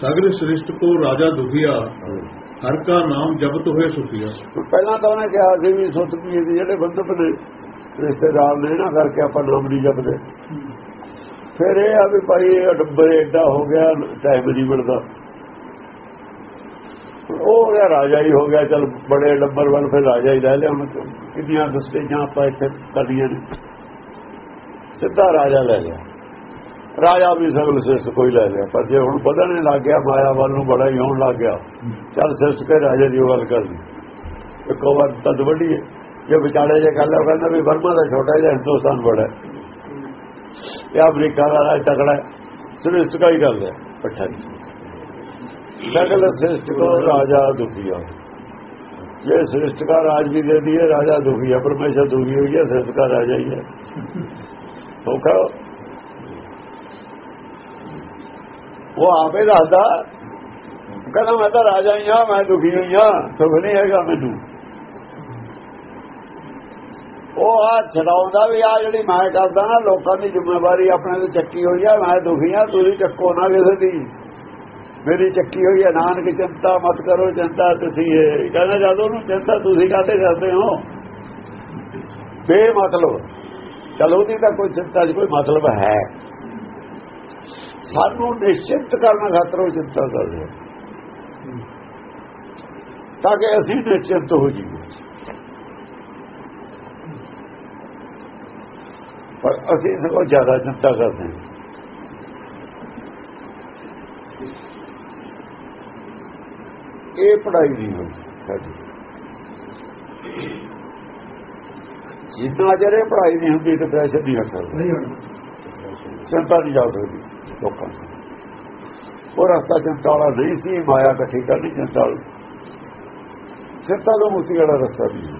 ਸਗਲ ਸ੍ਰਿਸ਼ਟ ਕੋ ਰਾਜਾ ਦੁਖੀਆ, ਹਰ ਕਾ ਨਾਮ ਜਪਤ ਹੋਏ ਸੁਖੀਆ। ਪਹਿਲਾਂ ਤਾਂ ਉਹਨੇ ਕਿਹਾ ਸੀ ਵੀ ਸੁੱਤ ਪੀਏ ਦੇ ਜਿਹੜੇ ਬੰਦਪ ਨੇ ਰਿਸ਼ਤੇਦਾਰ ਨੇ ਨਾ ਕਰਕੇ ਆਪਾਂ ਨਾਮ ਨਹੀਂ ਜਪਦੇ। ਫਿਰ ਇਹ ਆ ਵੀ ਭਾਈ ਇਹ ਐਡਾ ਹੋ ਗਿਆ, ਟਾਈਮ ਨਹੀਂ ਮਿਲਦਾ। ਉਹ ਹੋ ਗਿਆ, ਰਾਜਾ ਹੀ ਹੋ ਗਿਆ, ਚਲ ਬੜੇ ਨੰਬਰ ਵੱਲ ਫਿਰ ਰਾਜਾ ਹੀ ਲੈ ਲਿਆ ਹੁਣ ਕਿੰਨੀਆਂ ਸਟੇਜਾਂ ਆਪਾਂ ਇੱਥੇ ਕਰਦੀਆਂ ਨੇ। ਸਿੱਧਾ ਰਾਜਾ ਲੈ ਲਿਆ। ਰਾਜਾ ਵੀ ਸਗਲ ਸਿਰਸ ਕੋਈ ਲੈ ਲਿਆ। ਪਰ ਜੇ ਹੁਣ ਵਧਣ ਲੱਗ ਗਿਆ, ਮਾਇਆ ਵੱਲ ਨੂੰ ਬੜਾ ਹੀ ਹੋਣ ਲੱਗ ਗਿਆ। ਚੱਲ ਸਿਰਸ ਕੇ ਰਾਜੇ ਦੀ ਗੱਲ ਕਰ ਲਈ। ਇੱਕੋ ਵਾਰ ਤਦ ਵੱਡੀ ਜੇ ਵਿਚਾਲੇ ਜੇ ਗੱਲ ਕਹਿੰਦਾ ਵੀ ਵਰਮਾ ਦਾ ਛੋਟਾ ਜਿਹਾ ਹਿੰਦੁਸਤਾਨ ਬੜਾ ਇਹ ਅਮਰੀਕਾ ਦਾ ਰਾਜ ਤਕੜਾ ਸਿਰਸ ਕਾ ਹੀ ਗੱਲ ਹੈ ਪੱਠਾ ਜੀ ਸਗਲ ਸਿਰਸ ਕੋ ਰਾਜਾ ਦੁਖੀਆ ਜੇ ਸ੍ਰਿਸ਼ਟ ਦਾ ਰਾਜ ਵੀ ਦੇ ਦਈਏ, ਰਾਜਾ ਦੁਖੀ ਹੈ ਪਰਮੇਸ਼ਰ ਦੁਖੀ ਹੋਈ ਹੈ ਸ੍ਰਿਸ਼ਟ ਦਾ ਰਾਜਾ ਹੀ ਹੈ। ਸੋਖਾ ਉਹ ਆਪੇ ਦੱਸਦਾ। ਕਹਿੰਦਾ, ਮੈਂ ਤਾਂ ਰਾਜਾ ਹੀ ਹਾਂ, ਮੈਂ ਦੁਖੀ ਹੋਈ ਹਾਂ, ਸੁਖ ਨਹੀਂ ਹੈਗਾ ਮੈਨੂੰ। ਉਹ ਆ ਛਡਾਉਂਦਾ ਵੀ ਆ ਜਿਹੜੀ ਮੈਂ ਕਰਦਾ ਨਾ, ਲੋਕਾਂ ਦੀ ਜ਼ਿੰਮੇਵਾਰੀ ਆਪਣੇ ਤੇ ਚੱਕੀ ਹੋਈ ਆ, ਮੈਂ ਦੁਖੀ ਆ ਤੁਸੀਂ ਚੱਕੋ ਨਾ ਕਿਸੇ ਦੀ। ਮੇਰੀ ਚੱਕੀ ਹੋਈ ਹੈ ਨਾਨਕ, ਚਿੰਤਾ ਮਤ ਕਰੋ, ਚਿੰਤਾ ਤੁਸੀਂ ਇਹ। ਕਹਿੰਦਾ, ਜਦੋਂ ਉਹਨੂੰ ਚਿੰਤਾ ਤੁਸੀਂ ਕਾਹਤੇ ਕਰਦੇ ਹੋ? ਬੇ ਮਤਲਬ ਚਲੋ ਦੀ ਤਾਂ ਕੋਈ ਚਿੰਤਾ 'ਚ ਕੋਈ ਮਤਲਬ ਹੈ। ਸਾਨੂੰ ਨਿਸ਼ਚਿਤ ਕਰਨ ਖਾਤਰ ਉਹ ਚਿੰਤਾ ਕਰਦੇ ਤਾਂ ਕਿ ਅਸੀਂ ਨਿਸ਼ਚਿਤ ਹੋ ਜਾਈਏ। ਪਰ ਅਸੀਂ ਸਗੋਂ ਜ਼ਿਆਦਾ ਚਿੰਤਾ ਕਰਦੇ ਹਾਂ। ਇਹ ਪੜਾਈ ਨਹੀਂ ਹੋਈ ਸਾਡੀ। ਜਿੰਨਾ ਜਰੇ ਪੜਾਈ ਨਹੀਂ ਹੁੰਦੀ ਤੇ ਪ੍ਰੈਸ਼ਰ ਨਹੀਂ ਹਟ ਸਕਦਾ। ਚਿੰਤਾ ਨਹੀਂ ਜਾ ਸਕਦੀ। ਲੋਕਾਂ ਨੂੰ ਉਹ ਰਸਤਾ ਚਿੰਤਾ ਵਾਲਾ ਨਹੀਂ ਸੀ, ਮਾਇਆ ਇਕੱਠੀ ਕਰਨੀ ਚਿੰਤਾ ਚਿੰਤਾ ਤੋਂ ਮੁਕਤੀ ਵਾਲਾ ਰਸਤਾ ਨਹੀਂ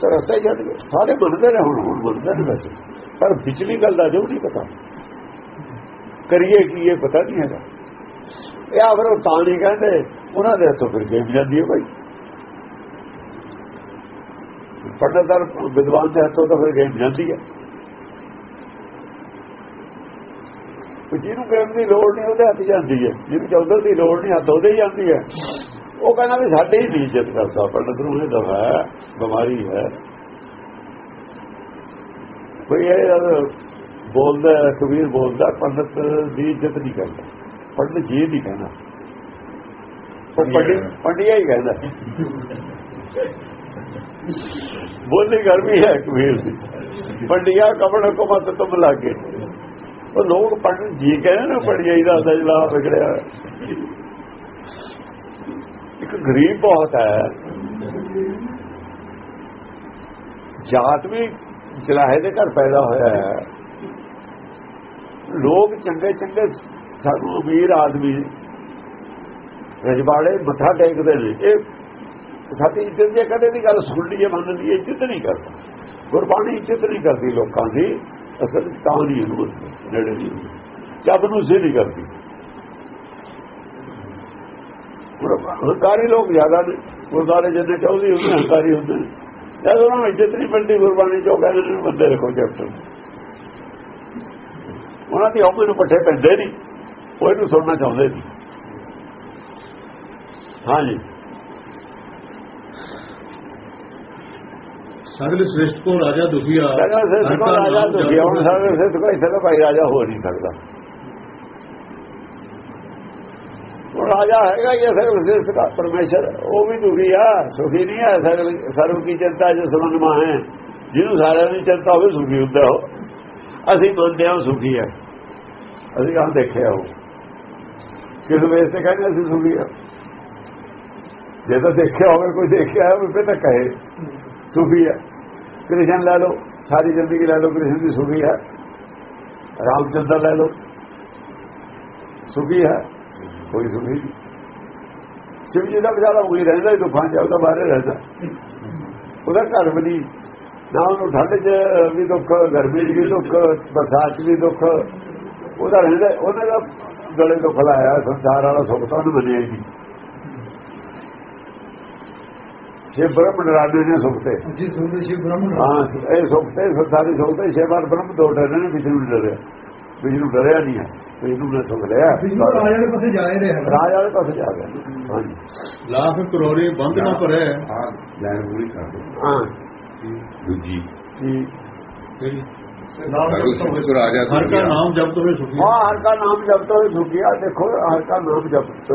ਤਾਂ ਰਸਤਾ ਜਦ ਸਾਰੇ ਮੰਨਦੇ ਨੇ ਹੁਣ ਹੁਣ ਮੰਨਦੇ ਨੇ ਵੈਸੇ। ਪਰ ਵਿਚਲੀ ਗੱਲ ਦਾ ਜੋ ਨਹੀਂ ਪਤਾ। ਕਰੀਏ ਕੀ ਇਹ ਪਤਾ ਨਹੀਂ ਹੈਗਾ। ਇਹ ਆ ਫਿਰ ਉਹ ਤਾਂ ਨਹੀਂ ਕਹਿੰਦੇ। ਉਹਨਾਂ ਦੇ ਹੱਥੋਂ ਫਿਰ ਗੇਮ ਜਾਂਦੀ ਹੈ ਭਾਈ। ਪੜਨਦਾਰ ਵਿਦਵਾਨ ਦੇ ਹੱਥੋਂ ਤਾਂ ਫਿਰ ਗੇਮ ਜਾਂਦੀ ਹੈ। ਜਿਹਨੂੰ ਗੇਮ ਦੀ ਲੋੜ ਨਹੀਂ ਉਹਦੇ ਹੱਥ ਜਾਂਦੀ ਹੈ। ਜਿਹਨੂੰ ਚੌਧਰ ਦੀ ਲੋੜ ਨਹੀਂ ਹੱਥ ਉਹਦੇ ਹੀ ਜਾਂਦੀ ਹੈ। ਉਹ ਕਹਿੰਦਾ ਵੀ ਸਾਡੇ ਹੀ ਨਹੀਂ ਇੱਜ਼ਤ ਕਰਦਾ ਪੰਡਤ ਨੂੰ ਇਹ ਦਵਾ ਬਿਮਾਰੀ ਹੈ। ਕੋਈ ਇਹ ਬੋਲਦਾ ਕਬੀਰ ਬੋਲਦਾ ਪੰਡਤ ਦੀ ਇੱਜ਼ਤ ਨਹੀਂ ਕਰਦਾ। ਪੰਡਤ ਜੀ ਨਹੀਂ ਕਹਿੰਦਾ। ਉਹ ਪੰਡੀ ਪੰਡਿਆ ਹੀ ਕਹਿੰਦਾ। ਬੋਲੀ ਗਰਮੀ ਹੈ ਕਬੀਰ ਦੀ। ਪੰਡਿਆ ਕਬੜ ਕੋ ਮਤ ਤੁਮ ਲਾਗੇ। ਉਹ ਲੋਕ ਪੰਡਤ ਜੀ ਕਹਿੰਦੇ ਨਾ ਪੰਡਿਆ ਦਾ ਦਜਲਾ ਵਿਗੜਿਆ। ਇੱਕ ਗਰੀਬ ਬਹੁਤ ਹੈ। ਜਾਤ ਵੀ ਜਲਾਹੇ ਦੇ ਘਰ ਪੈਦਾ ਹੋਇਆ ਹੈ। ਲੋਕ ਚੰਗੇ ਚੰਗੇ ਸਾਨੂੰ ਅਮੀਰ ਆਦਮੀ ਰਜਵਾੜੇ ਮੱਥਾ ਟੇਕਦੇ ਨੇ। ਇਹ ਸਾਡੀ ਇੱਜ਼ਤ ਜੇ ਕਦੇ ਦੀ ਗੱਲ ਸੁਣ ਲਈਏ, ਮੰਨ ਲਈਏ, ਇੱਜ਼ਤ ਨਹੀਂ ਕਰਦਾ। ਗੁਰਬਾਣੀ ਇੱਜ਼ਤ ਨਹੀਂ ਕਰਦੀ ਲੋਕਾਂ ਦੀ। ਅਸਲ ਤਾਂ ਨਹੀਂ ਇਹਨੂੰ ਨੇੜੇ ਨਹੀਂ ਜਦ ਨੂੰ ਸੇ ਨਹੀਂ ਕਰਦੀ ਹੰਕਾਰੀ ਲੋਕ ਜ਼ਿਆਦਾ ਨੇ। ਗੁਰਦਾਰੇ ਜਿੰਨੇ ਚਾਹੁੰਦੇ ਹੁੰਦੇ ਹੰਕਾਰੀ ਹੁੰਦੇ ਨੇ। ਜਦ ਉਹਨਾਂ ਨੂੰ ਇੱਜ਼ਤ ਨਹੀਂ ਮਿਲਦੀ ਗੁਰਬਾਣੀ ਚੋਂ ਕਹਿੰਦੇ ਨੇ ਬੰਦੇ ਰੱਖੋ ਚੈਪਟਰ ਉਹਨਾਂ ਦੀ ਹਉਮੈ ਨੂੰ ਪੱਠੇ ਪੈਂਦੇ ਨਹੀਂ। ਉਹ ਇਹਨੂੰ ਸੁਣਨਾ ਚਾਹੁੰਦੇ ਨਹੀਂ। ਹਾਂਜੀ। ਸਗਲ ਸ੍ਰਿਸ਼ਟ ਕੋ ਰਾਜਾ ਦੁਖੀਆ। ਸਗਲ ਕੋ ਰਾਜਾ ਦੁਖੀ ਹੁਣ ਸਗਲ ਸਿਰਫ ਕੋ ਇੱਥੇ ਤਾਂ ਭਾਈ ਰਾਜਾ ਹੋ ਨਹੀਂ ਸਕਦਾ। ਉਹ ਰਾਜਾ ਹੈਗਾ ਇਹ ਸਗਲ ਸਿਰਫ ਦਾ। ਪਰਮੇਸ਼ਰ ਉਹ ਵੀ ਦੁਖੀ ਆ ਸੁਖੀ ਨਹੀਂ ਹੈ ਸਗਲ ਸਰਵ ਕੀ ਚਿੰਤਾ ਜਿਸ ਸੰਬੰਧ ਮਾ ਹੈ। ਜਿਹਨੂੰ ਸਾਰਿਆਂ ਦੀ ਚਿੰਤਾ ਹੋਵੇ ਸੁਖੀ ਹੁੰਦਾ ਹੋ ਅਸੀਂ ਮੰਨਦੇ ਹਾਂ ਸੁਖੀ ਹੈ। ਅਸੀਂ ਆਹ ਦੇਖਿਆ ਉਹ। ਕਿਸ ਵੇਸ ਤੇ ਕਹਿੰਦੇ ਅਸੀਂ ਸੁਖੀ ਆ? ਜੇ ਤਾਂ ਦੇਖਿਆ ਹੋਵੇ ਕੋਈ ਦੇਖਿਆ ਹੋਵੇ ਤਾਂ ਕਹੇ। ਸੁਖੀ ਹੈ। ਕ੍ਰਿਸ਼ਨ ਲੈ ਲਓ, ਸਾਰੀ ਜ਼ਿੰਦਗੀ ਲੈ ਲਓ, ਕ੍ਰਿਸ਼ਨ ਦੀ ਸੁਖੀ ਹੈ। ਰਾਮਚੰਦਰ ਲੈ ਲਓ ਸੁਖੀ ਹੈ। ਕੋਈ ਸੁਖੀ ਨਹੀਂ। ਸ਼ਿਵ ਜੀ ਦਾ ਵਿਚਾਰਾ ਉਹੀ ਰਹਿੰਦਾ ਹੀ ਦੁੱਖਾਂ ਚ ਉਹਦਾ ਬਾਹਰ ਰਹਿੰਦਾ। ਉਹਦਾ ਘਰ ਵੀ ਨਹੀਂ। ਨਾ ਉਹਨੂੰ ਠੰਡ 'ਚ ਵੀ ਦੁੱਖ, ਗਰਮੀ 'ਚ ਵੀ ਦੁੱਖ, ਬਰਸਾਤ 'ਚ ਵੀ ਦੁੱਖ। ਉਹਦਾ ਰਹਿੰਦਾ, ਉਹਨਾਂ ਦਾ ਗਲੇ ਤੋਂ ਖਲਾਇਆ ਸੰਸਾਰ ਵਾਲਾ ਸੁੱਖ ਤਾਂ ਉਹਨੂੰ ਮੰਨਿਆ ਹੀ ਨਹੀਂ। ਸ਼ਿਵ ਬ੍ਰਹਮ ਨਰਾਦੇ ਨੇ ਸੁਖਤੇ ਜੀ ਸੁਣਦੇ ਸ਼ਿਵ ਬ੍ਰਹਮਣ ਹਾਂ ਇਹ ਸੁਖਤੇ ਸੰਸਾਰੀ ਸੁਖਤੇ ਸ਼ਿਵ ਔਰ ਬ੍ਰਹਮ ਦੋ ਡਰੇ ਨੇ ਵਿਸ਼ਨੂੰ ਡਰਿਆ। ਵਿਸ਼ਨੂੰ ਡਰਿਆ ਨਹੀਂ ਹੈ ਵਿਸ਼ਨੂੰ ਨੇ ਸੁਖ ਲਿਆ। ਰਾਜਾ ਪਾਸੇ ਰਿਹਾ। ਵਾਲੇ ਪਾਸੇ ਜਾ ਗਿਆ ਹਾਂਜੀ। ਲੱਖ ਕਰੋੜੀ ਬੰਦ ਨਾ ਭਰੇ ਹਾਂ ਲੈਣ ਪੂਰੀ ਕਰ ਦੇ ਹਾਂ। ਦੂਜੀ। ਜੀ। ਕਰੂ ਸਿੱਖ ਰਾਜਾ ਹਰ ਕਾ ਨਾਮ ਜਪਤ ਹੋਏ ਸੁਖੀ ਹਾਂ ਹਰ ਕਾ ਨਾਮ ਜਪਤ ਹੋਏ ਸੁਖੀਆ ਦੇਖੋ ਹਰ ਕਾ ਨਾਮ ਜਪਤ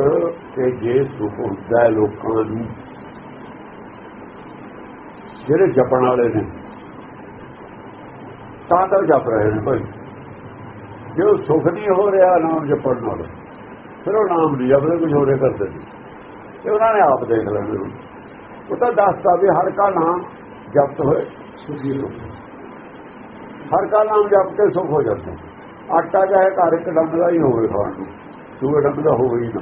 ਤੇ ਜੇ ਸੁਖ ਹੁੰਦਾ ਲੋਕਾਂ ਨੂੰ ਜਿਹੜੇ ਜਪਣ ਵਾਲੇ ਨੇ, ਤਾਂ ਤਾਂ ਜਪ ਰਹੇ ਨੇ ਭਾਈ। ਜੇ ਉਹ ਸੁਖ ਨਹੀਂ ਹੋ ਰਿਹਾ, ਨਾਮ ਜਪਣ ਨਾਲ, ਫਿਰ ਉਹ ਨਾਮ ਨਹੀਂ ਜਪਦੇ ਕੁਝ ਹੋਰੇ ਕਰਦੇ ਨੇ। ਤੇ ਉਹਨਾਂ ਨੇ ਆਪ ਦੇਖ ਲੈਣਾ। ਉਹਨੂੰ। ਉਹ ਤਾਂ ਦੱਸਦਾ ਵੀ ਹਰ ਕਾ ਨਾਮ ਜਪਤ ਹੋਏ, ਸੁਖੀ ਲੋਕ। ਹਰ ਕਾ ਨਾਮ ਜਪ ਕੇ ਸੁਖ ਹੋ ਜਾਂਦਾ। ਆਟਾ ਚਾਹੇ ਘਰ ਇੱਕ ਡੰਗ ਦਾ ਹੀ ਹੋਵੇ ਖਾਣ ਨੂੰ, ਦੂਏ ਡੰਗ ਦਾ ਹੋਵੇ ਹੀ ਨਾ।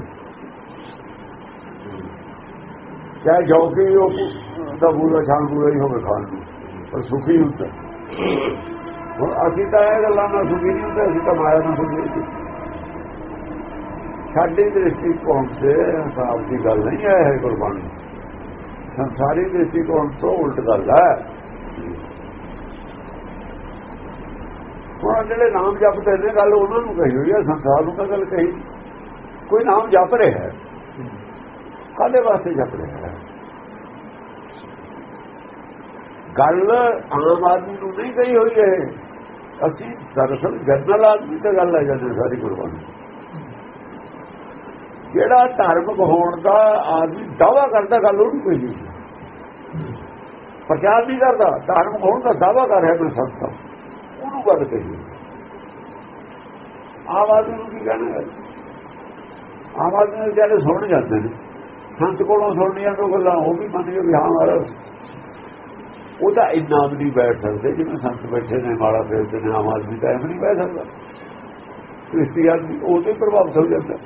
ਚਾਹੇ ਜੋ ਕਿ ਉਹ ਦਾ ਬੂਲਾ ਛਾਂ ਬੂਲਾ ਹੀ ਹੋਵੇ ਖਾਣ ਨੂੰ। ਪਰ ਸੁਖੀ ਹੁੰਦਾ। ਹੁਣ ਅਸੀਂ ਤਾਂ ਇਹ ਗੱਲਾਂ ਨਾਲ ਸੁਖੀ ਨਹੀਂ ਹੁੰਦੇ, ਅਸੀਂ ਤਾਂ ਮਾਇਆ ਨਾਲ ਸੁਖੀ ਹੁੰਦੇ। ਸਾਡੀ ਦ੍ਰਿਸ਼ਟੀਕੋਣ ਤੇ ਹਿਸਾਬ ਦੀ ਗੱਲ ਨਹੀਂ ਹੈ ਗੁਰਬਾਣੀ ਕੁਰਬਾਨੀ। ਸੰਸਾਰੀ ਦ੍ਰਿਸ਼ਟੀਕੋਣ ਤੋਂ ਉਲਟ ਗੱਲ ਹੈ। ਹੁਣ ਜਿਹੜੇ ਨਾਮ ਜਪਦੇ ਨੇ ਗੱਲ, ਉਹਨਾਂ ਨੂੰ ਕਹੀ ਹੋਈ ਹੈ, ਸੰਸਾਰ ਨੂੰ ਤਾਂ ਗੱਲ ਕਹੀ। ਕੋਈ ਨਾਮ ਜਪ ਰਿਹਾ ਹੈ। ਕਾਦੇ ਵਾਸਤੇ ਜਪ ਰਿਹਾ ਹੈ? ਗੱਲ ਆਮ ਆਦਮੀ ਨੂੰ ਨਹੀਂ ਕਹੀ ਹੋਈ ਹੈ। ਅਸੀਂ ਦਰਅਸਲ ਜਨਰਲ ਆਦਮੀ ਤੇ ਗੱਲ ਆ ਜਾਂਦੀ ਸਾਰੀ ਗੁਰਬਾਣੀ ਜਿਹੜਾ ਧਾਰਮਿਕ ਹੋਣ ਦਾ ਆਦਮੀ ਦਾਵਾ ਕਰਦਾ, ਗੱਲ ਉਹਨੂੰ ਕੋਈ ਨਹੀਂ। ਸੀ ਪ੍ਰਚਾਰ ਨਹੀਂ ਕਰਦਾ, ਧਾਰਮਿਕ ਹੋਣ ਦਾ ਦਾਵਾ ਕਰ ਰਿਹਾ ਮੈਂ ਸੰਤ। ਹਾਂ ਉਹਨੂੰ ਗੱਲ ਕਹੀ ਆਮ ਆਦਮੀ ਨੂੰ ਕੀ ਕਹਿਣਾ ਹੈ? ਆਮ ਆਦਮੀ ਨੂੰ ਜਿਹੜੇ ਸੁਣ ਜਾਂਦੇ ਨੇ, ਸੰਤ ਕੋਲੋਂ ਸੁਣਨੀਆਂ ਤੋਂ ਗੱਲਾਂ ਉਹ ਵੀ ਮੰਨਦੇ ਵੀ ਹਾਂ ਮਹਾਰਾਜ ਉਹ ਤਾਂ ਇੰਨਾ ਵੀ ਨਹੀਂ ਬੈਠ ਸਕਦੇ ਜਿਵੇਂ ਸੰਤ ਬੈਠੇ ਨੇ ਮਾਲਾ ਫੇਰਦੇ ਨੇ, ਆਮ ਆਦਮੀ ਤਾਂ ਐਵੇਂ ਨਹੀਂ ਬੈਠ ਸਕਦਾ। ਕ੍ਰਿਸਤੀ ਆਦਮੀ, ਉਹ ਤੇ ਪ੍ਰਭਾਵਿਤ ਹੋ ਜਾਂਦਾ।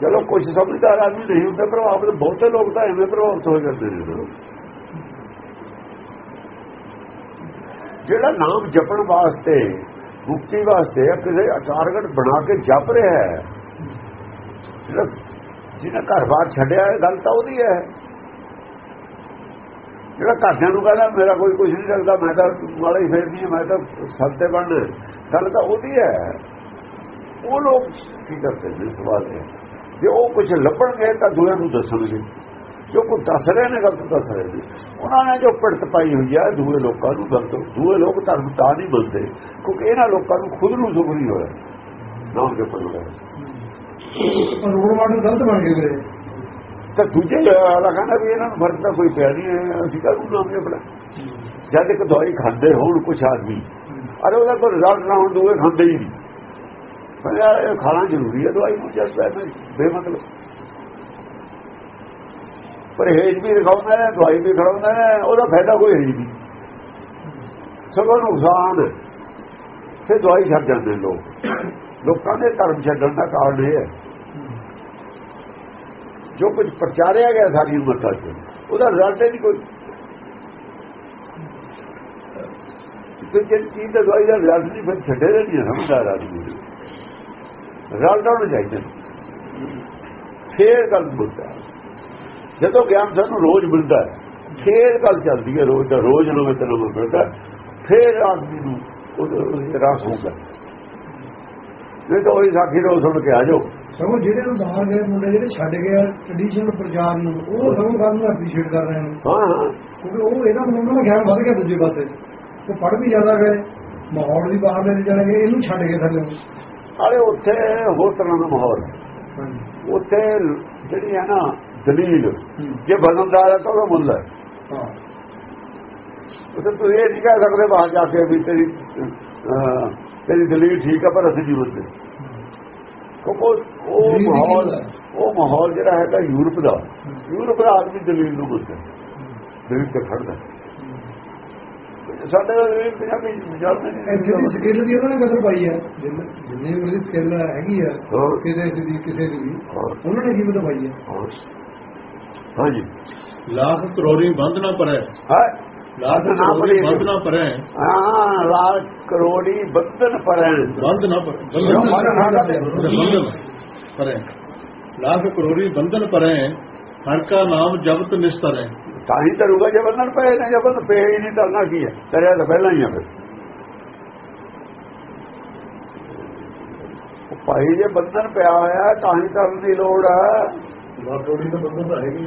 ਚਲੋ ਕੁਝ ਸਮਝਦਾਰ ਆਦਮੀ ਨਹੀਂ ਹੁੰਦਾ, ਪ੍ਰਭਾਵਿਤ ਬਹੁਤੇ ਲੋਕ ਤਾਂ ਐਵੇਂ ਪ੍ਰਭਾਵਿਤ ਹੋ ਜਾਂਦੇ ਨੇ। ਜਿਹੜਾ ਨਾਮ ਜਪਣ ਵਾਸਤੇ, ਮੁਕਤੀ ਵਾਸਤੇ ਕਿਸੇ ਟਾਰਗੇਟ ਬਣਾ ਕੇ ਜਪ ਰਿਹਾ ਹੈ, ਜਿਹੜਾ ਜਿਹਨੇ ਘਰ-ਬਾਰ ਛੱਡਿਆ ਹੈ, ਗੱਲ ਤਾਂ ਉਹਦੀ ਹੈ। ਜਿਹੜਾ ਘਰਦਿਆਂ ਨੂੰ ਕਹਿੰਦਾ, ਮੇਰਾ ਕੋਈ ਕੁਝ ਨਹੀਂ ਲੱਗਦਾ, ਮੈਂ ਤਾਂ ਵਾਲਾ ਹੀ ਫੇਰਦੀ ਹਾਂ, ਮੈਂ ਤਾਂ ਸੱਤੇ ਬਣਨਾ ਗੱਲ ਤਾਂ ਉਹਦੀ ਹੈ। ਉਹ ਲੋਕ ਕੀ ਕਰਦੇ ਨੇ ਸਵਾਲ ਹੈ ਜੇ ਉਹ ਕੁਝ ਲੱਭਣਗੇ ਤਾਂ ਦੂਜਿਆਂ ਨੂੰ ਦੱਸਣਗੇ। ਜੋ ਕੋ ਦੱਸ ਰਹੇ ਨੇ ਗਲਤ ਦੱਸ ਰਹੇ ਨੇ। ਉਹਨਾਂ ਨੇ ਜੋ ਪੜਤ ਪਾਈ ਹੋਈ ਹੈ ਦੂਏ ਲੋਕਾਂ ਨੂੰ ਗਲਤ ਦੂਏ ਲੋਕ ਧਰਮ ਤਾਂ ਨਹੀਂ ਬੋਲਦੇ ਕਿਉਂਕਿ ਇਹਨਾਂ ਲੋਕਾਂ ਨੂੰ ਖੁਦ ਨੂੰ ਸੁਖ ਨਹੀਂ ਹੋਇਆ। ਨਾਮ ਦੇ ਦਾ ਪਰ ਰੋਡ ਮਾਡਲ ਗਲਤ ਬਣ ਗਏ ਤਾਂ ਦੂਜੇ ਕਹਿੰਦਾ ਵੀ ਇਹਨਾਂ ਨੂੰ ਫ਼ਰਕ ਤਾਂ ਕੋਈ ਪਿਆ ਨਹੀਂ ਹੈ। ਅਸੀਂ ਕਾਹਨੂੰ ਨਾਮ ਆਪਣਾ? ਜਦ ਇੱਕ ਦਵਾਈ ਖਾਂਦੇ ਹੋਣ ਕੁਛ ਆਦਮੀ, ਅਰੇ ਉਹਦਾ ਕੋਈ ਰਿਜ਼ਲਟ ਨਾ ਹੋਣ, ਦੂਏ ਖਾਂਦੇ ਹੀ ਨਹੀਂ। ਪਰ ਯਾਰ ਇਹ ਖਾਣਾ ਜ਼ਰੂਰੀ ਹੈ, ਦਵਾਈ ਨੂੰ ਜਸ ਐਵੇਂ ਬੇਮਤਲਬ। ਪਰਹੇਜ ਵੀ ਰਖਾਉਂਦਾ ਹੈ, ਦਵਾਈ ਵੀ ਖੜਾਉਂਦਾ ਹੈ, ਉਹਦਾ ਫਾਇਦਾ ਕੋਈ ਹੈ ਨਹੀਂ। ਸਗੋਂ ਨੁਕਸਾਨ ਹੈ। ਫਿਰ ਦਵਾਈ ਛੱਡ ਜਾਂਦੇ ਨੇ ਲੋਕ। ਲੋਕਾਂ ਦੇ ਧਰਮ ਛੱਡਣ ਦਾ ਕਾਰਨ ਇਹ ਹੈ। ਜੋ ਕੁਝ ਪ੍ਰਚਾਰਿਆ ਗਿਆ ਸਾਡੀ ਉਮਰ ਤੱਕ। ਉਹਦਾ ਰਿਜ਼ਲਟ ਨਹੀਂ ਕੋਈ। ਤੇ ਜੇ ਚੀਜ਼ ਦਾ ਦਵਾਈ ਦਾ ਰਿਜ਼ਲਟ ਨਹੀਂ ਫਿਰ ਛੱਡੇ ਨਹੀਂ ਸਮਝਦਾ ਆਦਮੀ ਰਿਜ਼ਲਟ ਆਉਣਾ ਚਾਹੀਦਾ ਫੇਰ ਗੱਲ ਬੁੱਧਾ ਜਦੋਂ ਗਿਆਨ ਸਾਨੂੰ ਰੋਜ਼ ਮਿਲਦਾ ਫੇਰ ਗੱਲ ਚੱਲਦੀ ਹੈ ਰੋਜ਼ ਦਾ ਰੋਜ਼ ਨਵੇਂ ਤੋਂ ਨਵਾਂ ਮਿਲਦਾ। ਹੈ, ਫੇਰ ਆਦਮੀ ਨੂੰ ਉਹਦਾ ਰਾਸ ਹੁੰਦਾ ਨਹੀਂ ਤਾਂ ਉਹੀ ਸਾਖੀ ਰੋ ਸੁਣ ਕੇ ਆ ਜਾਓ। ਸਗੋਂ ਜਿਹੜੇ ਨੂੰ ਬਾਹਰ ਗਏ ਮੁੰਡੇ ਜਿਹੜੇ ਛੱਡ ਗਏ ਟ੍ਰੈਡੀਸ਼ਨਲ ਪ੍ਰਚਾਰ ਨੂੰ ਉਹ ਸਗੋਂ ਗੱਲ ਨੂੰ ਐਪਰੀਸ਼ੀਏਟ ਕਰ ਰਹੇ ਨੇ। ਹਾਂ ਕਿਉਂਕਿ ਉਹ ਇਹਦਾ ਉਹਨਾਂ ਦਾ ਗਿਆਨ ਵੱਧ ਗਿਆ ਦੂਜੇ ਪਾਸੇ। ਉਹ ਪੜ੍ਹ ਵੀ ਜ਼ਿਆਦਾ ਗਏ ਮਾਹੌਲ ਵੀ ਬਾਹਰ ਲੈ ਜਾਣਗੇ ਇਹਨੂੰ ਛੱਡ ਗਏ ਥੱਲੇ। ਅਰੇ ਉੱਥੇ ਹੋਰ ਤਰ੍ਹਾਂ ਦਾ ਮਾਹੌਲ। ਹੈ। ਉੱਥੇ ਜਿਹੜੀ ਹੈ ਨਾ ਦਲੀਲ ਜੇ ਬਦਲਦਾਰ ਹੈ ਤਾਂ ਉਹਦਾ ਮੁੱਲ ਹੈ। ਹਾਂ। ਉੱਥੇ ਤੁਸੀਂ ਇਹ ਨਹੀਂ ਕਹਿ ਸਕਦੇ ਬਾਹਰ ਜਾ ਕੇ ਵੀ ਤੇਰੀ ਤੇਰੀ ਦਲੀਲ ਠੀਕ ਹੈ ਪਰ ਅਸੀਂ ਨਹੀਂ ਮੰਨਦੇ ਕਿਉਂਕਿ ਉਹ- ਮਾਹੌਲ? ਉਹ ਜਿਹੜਾ ਹੈਗਾ ਯੂਰਪ ਦਾ। ਯੂਰਪ ਦਾ ਆਦਮੀ ਦਲੀਲ ਨੂੰ ਮੰਨਦਾ ਦਲੀਲ ਤੇ ਖੜਦਾ ਸਾਡੇ ਦਾ ਦਲੀਲ ਪੰਜਾਬੀ ਜਾਣਦੇ ਇੱਥੇ ਦੀ ਨਹੀਂ ਸਕਿੱਲ ਦੀ ਉਹਨਾਂ ਨੇ ਕਦਰ ਪਾਈ ਹੈ। ਜਿੰਨੇ ਜਿੰਨੇ ਵੀ ਉਹਦੀ ਸਕਿੱਲ ਹੈਗੀ ਆ ਹਾਂ। ਕਿਸੇ ਦੀ ਕਿਸੇ ਦੀ ਵੀ। ਉਹਨਾਂ ਨੇ ਕੀ ਪਾਈ ਹੈ। ਹਾਂਜੀ। ਲੱਖ ਕਰੋੜੀ ਬੰਦ ਨਾ ਭਰੇ ਹਾਂ। ਕਰੋੜੀ। ਬੰਦ ਨਾ ਭਰੇ। ਹਾਂ ਲਾਲ ਕਰੋੜੀ ਬੰਧਨ ਪਰਣ ਬੰਦ ਨਾ ਲੱਖ ਕਰੋੜੀ ਬੰਧਨ ਭਰੇ। ਹਰ ਕਾ ਨਾਮ ਜਪਤ ਨਿਸਤਰੇ। ਤਾਂ ਹੀ ਤਰੂਗਾ ਜੇ ਬੰਧਨ ਪਏ ਨੇ ਜੇ ਬੰਧਨ ਪਏ ਹੀ ਨਹੀਂ ਤਾਂ ਨਾ ਕੀ ਹੈ? ਤੇਰੇ ਤਾਂ ਪਹਿਲਾਂ ਹੀ ਆ ਫਿਰ। ਭਾਈ ਜੇ ਬੰਧਨ ਪਿਆ ਹੋਇਆ ਤਾਂ ਹੀ ਕਰਨ ਦੀ ਲੋੜ ਹੈ ਲੱਖ ਕਰੋੜੀ ਤਾਂ ਬੰਦਨ ਤਾਂ ਹੈਗੇ।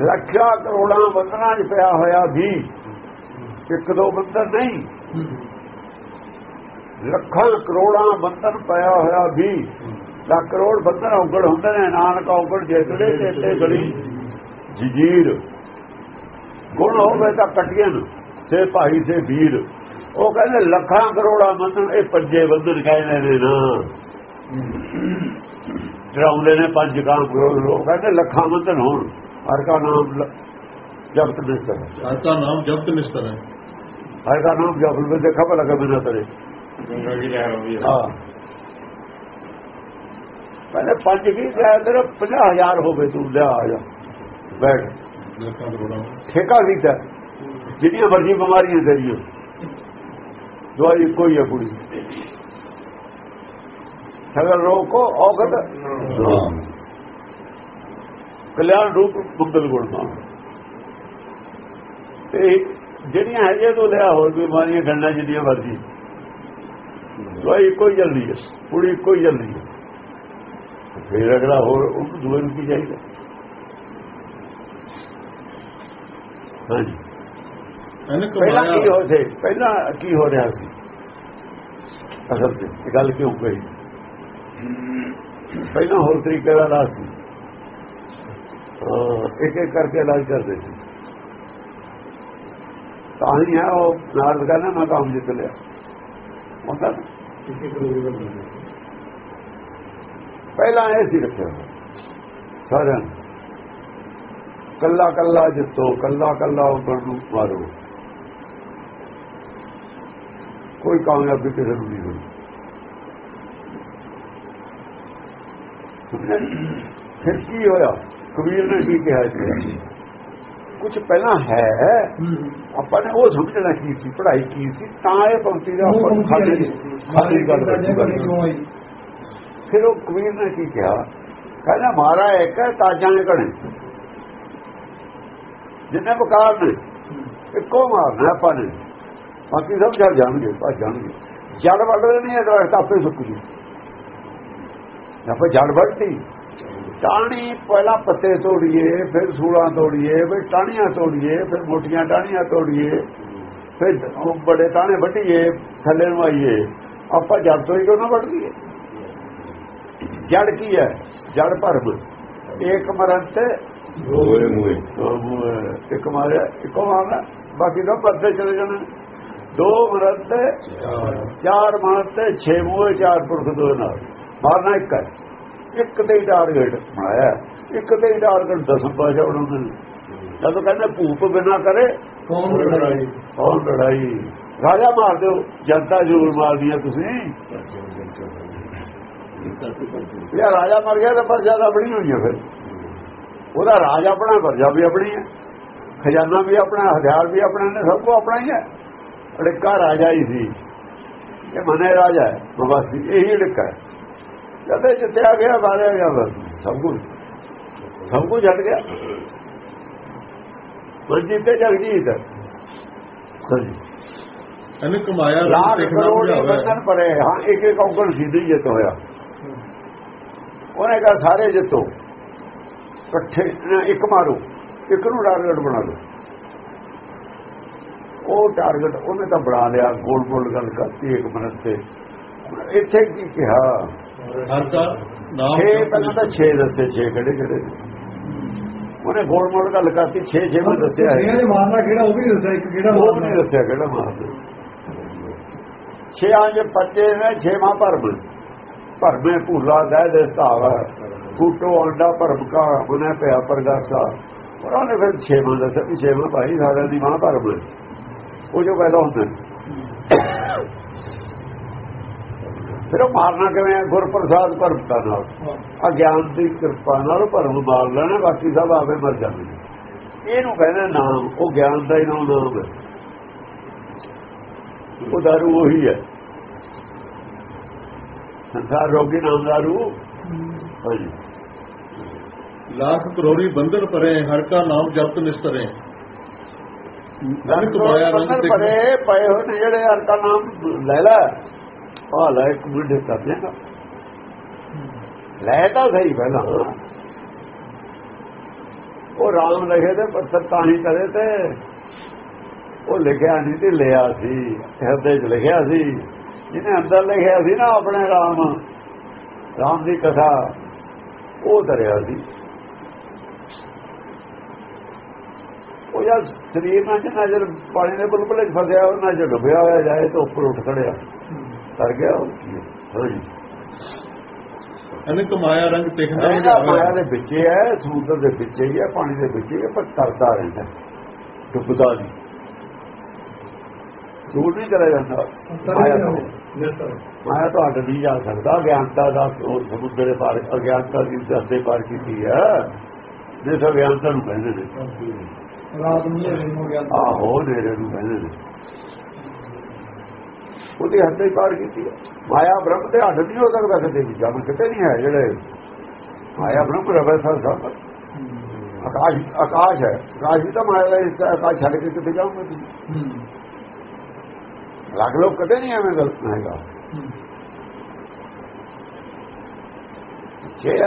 ਲੱਖਾਂ ਕਰੋੜਾਂ ਬੰਧਨਾਂ 'ਚ ਪਿਆ ਹੋਇਆ ਵੀ ਇੱਕ ਦੋ ਬੰਧਨ ਨਹੀਂ। ਲੱਖਾਂ ਕਰੋੜਾਂ ਬੰਧਨ ਪਿਆ ਹੋਇਆ ਵੀ ਲੱਖ ਕਰੋੜ ਬੰਧਨ ਔਗੜ ਹੁੰਦੇ ਨੇ, ਨਾਨਕ ਔਗੜ ਜੇਤੜੇ ਤੇਤੇ ਗੜੀ ਜਜੀਰ ਗੁਣ ਹੋਵੇ ਤਾਂ ਕਟੀਆਂ ਸੇ ਭਾਈ ਸੇ ਵੀਰ। ਉਹ ਕਹਿੰਦੇ ਲੱਖਾਂ ਕਰੋੜਾਂ ਬੰਧਨ, ਇਹ ਪੰਜੇ ਬੰਧਨ ਕਹਿੰਦੇ ਨੇ ਨਾ। ਡਰਾਉਂਦੇ ਨੇ ਪੰਜ ਕਾਮ ਕਰੋੜ ਲੋਕ, ਕਹਿੰਦੇ ਲੱਖਾਂ ਬੰਧਨ ਹੋਣ। ਹਰ ਕਾ ਨਾਮ ਲ- ਜਪਤ ਨਿਸਤਰ ਹਰ ਕਾ ਨਾਮ ਜਪਤ ਨਿਸਤਰ ਹੈ ਹਰ ਕਾ ਨਾਮ ਜਪ ਲਵੇ ਦੇਖਾ ਭਲਾ ਕਬੀ ਨਾ ਤਰੇ ਗੰਗਾ ਜੀ ਲਹਿਰ ਆਉਂਦੀ ਹੈ ਹਾਂ ਪਹਿਲੇ ਪੰਜ ਵੀ ਤੇ ਤੇਰਾ 50000 ਹੋਵੇ ਤੂੰ ਲਿਆ ਆ ਜਾ ਬੈਠ ਲੱਖਾਂ ਕਰੋੜਾਂ ਠੇਕਾ ਕੀਤਾ ਜਿੰਨੀਆਂ ਮਰਜ਼ੀ ਬਿਮਾਰੀਆਂ ਤੇਰੀਆਂ ਦਵਾਈ ਕੋਈ ਹੈ ਕੁੜੀ ਸਗਲ ਰੋਗ ਕੋ ਔਗਤ ਕਲਿਆਣ ਰੂਪ ਮੰਗਲ ਗੁਣ ਦਾ ਤੇ ਜਿਹੜੀਆਂ ਹੈਗੇ ਤੋਂ ਲਿਆ ਹੋਰ ਬਿਮਾਰੀਆਂ ਖੰਡਾਂ ਜਿੰਨੀਆਂ ਮਰਜ਼ੀ। ਦਵਾਈ ਕੋਈ ਜਲਦੀ ਹੈ ਕੁੜੀ ਕੋਈ ਜਲਦੀ ਹੈ ਫਿਰ ਅਗਲਾ ਹੋਰ ਉਹ ਦੂਏ ਨੂੰ ਕੀ ਚਾਹੀਦਾ? ਹਾਂਜੀ। ਇਹਨੇ ਪਹਿਲਾਂ ਕੀ ਹੋ ਸੀ ਪਹਿਲਾਂ ਕੀ ਹੋ ਰਿਹਾ ਸੀ? ਅਸਲ 'ਚ ਇਹ ਗੱਲ ਕਿਉਂ ਕਹੀ? ਪਹਿਲਾਂ ਹੋਰ ਤਰੀਕੇ ਦਾ ਸੀ। ਇੱਕ ਇੱਕ ਕਰਕੇ ਇਲਾਜ ਕਰਦੇ ਸੀ। ਤਾਂ ਹੀ ਹੈ, ਉਹ ਨਾਰਦ ਕਹਿੰਦਾ ਮੈਂ ਕੰਮ ਜਿੱਤ ਲਿਆ। ਹੁੰਦਾ ਪਹਿਲਾਂ ਇਹ ਸੀ ਰੱਖਿਆ ਸਾਰਿਆਂ ਨੂੰ। ਕੱਲਾ ਕੱਲਾ ਜਿੱਤੋ, ਕੱਲਾ ਕੱਲਾ ਉੱਪਰ ਨੂੰ ਮਾਰੋ। ਕੋਈ ਕਾਮਯਾਬੀ ਕਿਸੇ ਨੂੰ ਨਹੀਂ ਹੋਈ। ਫਿਰ ਕੀ ਹੋਇਆ? ਕਬੀਰ ਨੇ ਕੀ ਕਿਹਾ ਜੀ ਕੁਝ ਪਹਿਲਾਂ ਹੈ ਆਪਾਂ ਨੇ ਉਹ ਸਮਝਣਾ ਕੀ ਸੀ ਪੜ੍ਹਾਈ ਕੀ ਸੀ ਤਾਂ ਇਹ ਪੰਕਤੀ ਦਾ ਆਪਾਂ ਖਾਲੀ ਖਾਲੀ ਗੱਲ ਫਿਰ ਉਹ ਕਬੀਰ ਨੇ ਕੀ ਕਿਹਾ? ਕਹਿੰਦਾ ਮਾਰਾ ਇੱਕ ਹੈ ਤਾਜਾਂ ਦੇ ਘੜੇ। ਜਿੰਨੇ ਬਕਾਰ ਨੇ ਇੱਕੋ ਮਾਰਨਾ ਆਪਾਂ ਨੇ। ਬਾਕੀ ਸਭ ਛੱਡ ਜਾਣਗੇ ਭੱਜ ਜਾਣਗੇ। ਜੜ ਵੱਢਦੇ ਨਹੀਂ ਇਹ ਦਰਖਤ ਆਪੇ ਸੁੱਕ ਜੂ। ਆਪਾਂ ਜੜ ਵੱਢਤੀ। ਟਾਹਣੀ ਪਹਿਲਾਂ ਪੱਤੇ ਤੋੜੀਏ ਫਿਰ ਸੂਲਾਂ ਤੋੜੀਏ ਫਿਰ ਟਾਹਣੀਆਂ ਤੋੜੀਏ ਫਿਰ ਮੋਟੀਆਂ ਟਾਹਣੀਆਂ ਤੋੜੀਏ ਫਿਰ ਉਹ ਬੜੇ ਟਾਹਣੇ ਵੱਢੀਏ ਥੱਲੇ ਨੂੰ ਆਈਏ। ਆਪਾਂ ਜੜ ਤੋਂ ਹੀ ਕਿਉਂ ਨਾ ਵੱਢ ਲਈਏ? ਜੜ ਕੀ ਹੈ? ਜੜ ਭਰਮ। ਇੱਕ ਮਰਨ ਤੇ ਦੋਏ ਮੂਏ ਇੱਕ ਮਾਰਿਆ ਇੱਕੋ ਮਾਰਨਾ। ਬਾਕੀ ਦੋ ਪਰਦੇ ਚਲੇ ਜਾਣੇ। ਦੋ ਮਰਨ ਤੇ ਚਾਰ ਮਰਨ ਤੇ ਛੇ ਮੂਹੇ ਚਾਰ ਪੁਰਖ ਦੋ ਨਾਲ। ਮਾਰਨਾ ਇੱਕ ਹੈ। ਇੱਕ ਤੇ ਹੀ ਟਾਰਗੇਟ ਬਣਾਇਆ। ਇੱਕ ਤੇ ਹੀ ਟਾਰਗੇਟ ਦਸਮ ਪਾਸ਼ਾ ਬਣਾਉਂਦੇ ਨੇ ਜਦੋਂ ਕਹਿੰਦੇ ਭੂਪ ਬਿਨਾ ਕਰੇ ਕੌਣ ਲੜਾਈ? ਕੌਣ ਲੜਾਈ? ਰਾਜਾ ਮਾਰ ਦਿਓ ਜਨਤਾ ਜ਼ਰੂਰ ਮਾਰਦੀ ਹੈ ਤੁਸੀਂ। ਇਹ ਰਾਜਾ ਮਰ ਗਿਆ ਤਾਂ ਪਰਜਾ ਤਾਂ ਆਪਣੀ ਹੋਈ ਹੈ ਫਿਰ। ਉਹਦਾ ਰਾਜ ਆਪਣਾ ਪਰਜਾ ਵੀ ਆਪਣੀ ਹੈ ਖਜ਼ਾਨਾ ਵੀ ਆਪਣਾ ਹਥਿਆਰ ਵੀ ਆਪਣਾ ਨੇ ਸਭ ਕੋ ਆਪਣਾ ਹੀ ਹੈ ਅੜਿੱਕਾ ਰਾਜਾ ਹੀ ਸੀ। ਇਹ ਮਨੇ ਰਾਜਾ ਹੈ ਪ੍ਰਵਾਸੀ ਇਹੀ ਅੜਿੱਕਾ ਹੈ। ਜਦ ਇਹ ਜਿੱਤਿਆ ਗਿਆ ਮਾਰਿਆ ਗਿਆ ਬਸ। ਸਭ ਕੁਝ। ਸਭ ਕੁਝ ਹਟ ਗਿਆ। ਮਨਜੀਤ ਤੇ ਜਗਜੀਤ ਹਾਂਜੀ। ਇਹਨੇ ਕਮਾਇਆ ਲੱਖ ਕਰੋੜ ਦੇ ਬੁਝਾਵਾ ਹੈ। ਬੰਧਨ ਪਰੇ ਹਾਂ ਇੱਕ ਇੱਕ ਔਗਣ ਸਿੱਧੀ ਜਿੱਤ ਹੋਇਆ। ਉਹਨੇ ਕਹਾ ਸਾਰੇ ਜਿੱਤੋ। ਇਕੱਠੇ ਇੱਕ ਮਾਰੋ। ਇੱਕ ਨੂੰ ਟਾਰਗੇਟ ਬਣਾ ਲਓ। ਉਹ ਟਾਰਗੇਟ ਉਹਨੇ ਤਾਂ ਬਣਾ ਲਿਆ। ਗੋਲ ਗੋਲ ਗੱਲ ਕਰਤੀ ਇੱਕ ਮਿੰਟ ਤੇ। ਇੱਥੇ ਕੀ ਕਿਹਾ? ਹਰ ਨਾਮ 6 ਪਹਿਲਾਂ ਤਾਂ 6 ਦੱਸੇ 6 ਕਿਹੜੇ ਕਿਹੜੇ? ਨੇ। ਉਹਨੇ ਗੋਲ ਮੋਲ ਗੱਲ ਕਰਤੀ 6 6 ਮੈਂ ਦੱਸਿਆ ਹੈ। ਇਹ ਮਾਰਨਾ ਕਿਹੜਾ ਉਹ ਵੀ ਦੱਸਿਆ ਇੱਕ ਕਿਹੜਾ ਉਹ ਮਾਰਨਾ? ਨਹੀਂ ਦੱਸਿਆ ਕਿਹੜਾ ਮਾਰਦਾ ਛੇ ਅੰਜ ਪੱਤੇ ਨੇ ਛੇਵਾਂ ਭਰਮ। ਭਰਮੇ ਭੂਲਾ ਦੇ ਸਤਾਵਾ ਫੂਟੋ ਅੰਡਾ ਭਰਮ ਕਾ ਬੁਨੇ ਪਿਆ ਪਰਗਾਸਾ। ਪਰ ਉਹਨੇ ਫਿਰ ਛੇਵਾਂ ਦੱਸਿਆ ਵੀ ਛੇਵਾਂ ਭਾਈ ਸਾਰਿਆਂ ਦੀ ਮਾਂ ਭਰਮ। ਉਹ ਜੋ ਪੈਦਾ ਹੁੰਦੇ ਨੇ। ਫਿਰ ਉਹ ਮਾਰਨਾ ਕਿਵੇਂ ਹੈ ਗੁਰਪ੍ਰਸਾਦ ਭਰਮਤਾ ਨਾਲ। ਆ ਗਿਆਨ ਦੀ ਕਿਰਪਾ ਨਾਲ ਭਰਮ ਮਾਰ ਲੈਣਾ ਬਾਕੀ ਸਭ ਆਪੇ ਮਰ ਜਾਂਦੇ। ਇਹਨੂੰ ਕਹਿੰਦੇ ਨਾਮ ਉਹ ਗਿਆਨ ਦਾ ਹੀ ਨਾਮ ਨਾਮ ਹੈ। ਉਹ ਦਾਰੂ ਉਹੀ ਹੈ। ਸੰਸਾਰ ਰੋਗੀ ਨਾਮ ਦਾਰੂ। ਹਾਂਜੀ। ਲੱਖ ਕਰੋੜੀ ਬੰਧਨ ਪਰੇ ਹਰ ਕਾ ਨਾਮ ਜਪਤ ਨਿਸਤਰੇ। ਇਹਨੇ ਕਮਾਇਆ ਰੰਗ ਪਰੇ ਪਏ ਹੋਏ ਨੇ ਜਿਹੜੇ ਹਰ ਦਾ ਨਾਮ ਲੈ ਲੈ। ਆ ਲੈ, ਇੱਕ ਮਿੰਟ ਕਰ ਦੇਗਾ ਲੈ ਤਾਂ ਸਹੀ ਪਹਿਲਾਂ। ਉਹ ਰਾਮ ਲਿਖੇ ਤੇ, ਪੱਥਰ ਤਾਂ ਹੀ ਕਰੇ ਤੇ, ਉਹ ਲਿਖਿਆ ਨਹੀਂ ਤੇ ਲਿਆ ਸੀ, ਹਿਰਦੇ 'ਚ ਲਿਖਿਆ ਸੀ। ਜਿਹਨੇ ਅੰਦਰ ਲਿਖਿਆ ਸੀ ਨਾ ਆਪਣੇ ਰਾਮ ਰਾਮ ਦੀ ਕਥਾ, ਉਹ ਦਰਿਆ ਸੀ। ਉਹ ਯਾਰ ਸਰੀਰ ਨਾਲ ਜਿੰਨਾ ਜਦ ਪਾਣੀ ਦੇ ਬੁਲਬੁਲੇ 'ਚ ਫਸਿਆ ਉਹਨਾਂ 'ਚ ਡੁੱਬਿਆ ਹੋਇਆ, ਜਾਏ ਤਾਂ ਉੱਪਰ ਉੱਠ ਖੜਿਆ। ਕਰ ਗਿਆ ਉਹ ਕੀ ਹੈ? ਹਾਂਜੀ ਅਨੇਕ ਮਾਇਆ ਰੰਗ ਤਿਖਣਾ ਇਹਦਾ ਮਾਇਆ ਦੇ ਵਿੱਚ ਹੀ ਸਮੁੰਦਰ ਦੇ ਵਿੱਚ ਹੀ ਹੈ ਪਾਣੀ ਦੇ ਵਿੱਚ ਹੀ ਹੈ ਪਰ ਤਰਦਾ ਰਹਿੰਦਾ ਡੁੱਬਦਾ ਨਹੀਂ। ਦੂਰ ਨਹੀਂ ਚਲਾ ਜਾਂਦਾ। ਮਾਇਆ ਤੋਂ। ਨਿਸਤਰ ਮਾਇਆ ਤੋਂ ਹਟ ਨਹੀਂ ਜਾ ਸਕਦਾ। ਗਿਆਨਤਾ ਦਾ ਸਮੁੰਦਰ ਦੇ ਪਾਰ ਅਗਿਆਨਤਾ ਦੀ ਰਸਤੇ ਪਾਰ ਕੀਤੀ ਹੈ। ਜਿਸ ਅਗਿਆਨਤਾ ਨੂੰ ਕਹਿੰਦੇ ਨੇ। ਰਾਤ ਨੂੰ ਹਨੇਰੇ ਹੋ ਗਿਆ ਆਹੋ ਨੇਰੇ ਨੂੰ ਕਹਿੰਦੇ ਨੇ। ਉਹਦੀ ਹੱਦ ਹੀ ਪਾਰ ਕੀਤੀ ਹੈ ਮਾਇਆ ਬ੍ਰਹਮ ਤੇ ਹੱਦ ਨਹੀਂ ਹੋ ਸਕਦਾ ਕਦੇ ਵੀ। ਜਦ ਕਿਤੇ ਨਹੀਂ ਹੈ ਜਿਹੜੇ ਮਾਇਆ ਬ੍ਰਹਮ ਰਵੇ ਸਰ ਸਭ। ਆਕਾਸ਼ ਆਕਾਸ਼ ਹੈ। ਆਕਾਸ਼ ਵੀ ਤਾਂ ਮਾਇਆ ਦਾ ਹਿੱਸਾ ਆਕਾਸ਼ ਛੱਡ ਕੇ ਕਿੱਥੇ ਜਾਓਗੇ ਤੁਸੀਂ? ਲੱਗ ਲੋਕ ਕਦੇ ਨਹੀਂ ਐਵੇਂ ਗਲਤ ਹੈਗਾ। ਜੇ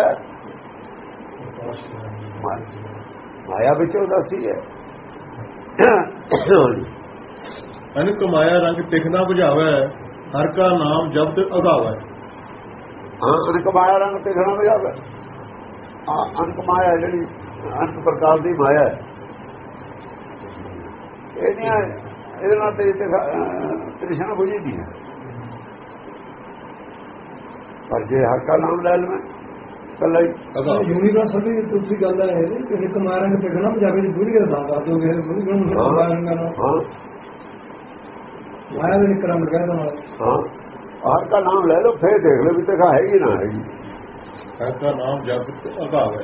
ਮਾਇਆ ਵਿੱਚ ਉਹਦਾ ਸੀ ਹੈ। ਅਨੇਕ ਮਾਇਆ ਰੰਗ ਤਿਖਣਾ ਬੁਝਾਵੇ ਹਰ ਕਾ ਨਾਮ ਜਪਤ ਅਗਾਵੇ ਹਾਂ ਅਨਕ ਮਾਇਆ ਰੰਗ ਤੇ ਖੜਾ ਹੋ ਜਾਵੇ ਆ ਅਨਕ ਮਾਇਆ ਜਿਹੜੀ ਅਨਕ ਪ੍ਰਕਾਰ ਦੀ ਮਾਇਆ ਹੈ। ਇਹਦੀਆਂ ਇਹਦੇ ਨਾਲ ਤੇ ਤ੍ਰਿਸ਼ਨਾ ਬੁਝੀ ਦੀ ਹੈ। ਪਰ ਜੇ ਹਰ ਕਾ ਨਾਮ ਲੈ ਲਵੇਂ ਕੱਲਾ ਯੂਨੀਵਰਸਲ ਦੀ ਤੁਸੀਂ ਗੱਲ ਹੈ ਇਹ ਕਿ ਇੱਕ ਮਾਰਨ ਤੇ ਗਣਾ ਪੰਜਾਬੀ ਦੀ ਪੂਰੀ ਗੱਲ ਦੱਸ ਪੂਰੀ ਗੱਲ ਨੂੰ ਮਾਰਨ ਦਾ ਹਾਂ। ਮਾਇਆ ਦੇ ਨਿਕਰਮ ਕਹਿੰਦਾ ਨਾਲ ਹਾਂ। ਹਰ ਕਾ ਨਾਮ ਲੈ ਲਓ ਫੇਰ ਦੇਖ ਲਓ ਵੀ ਤੇ ਹੈਗੀ ਨਾ ਹੈਗੀ। ਹਰ ਕਾ ਨਾਮ ਅਗਾਵੇ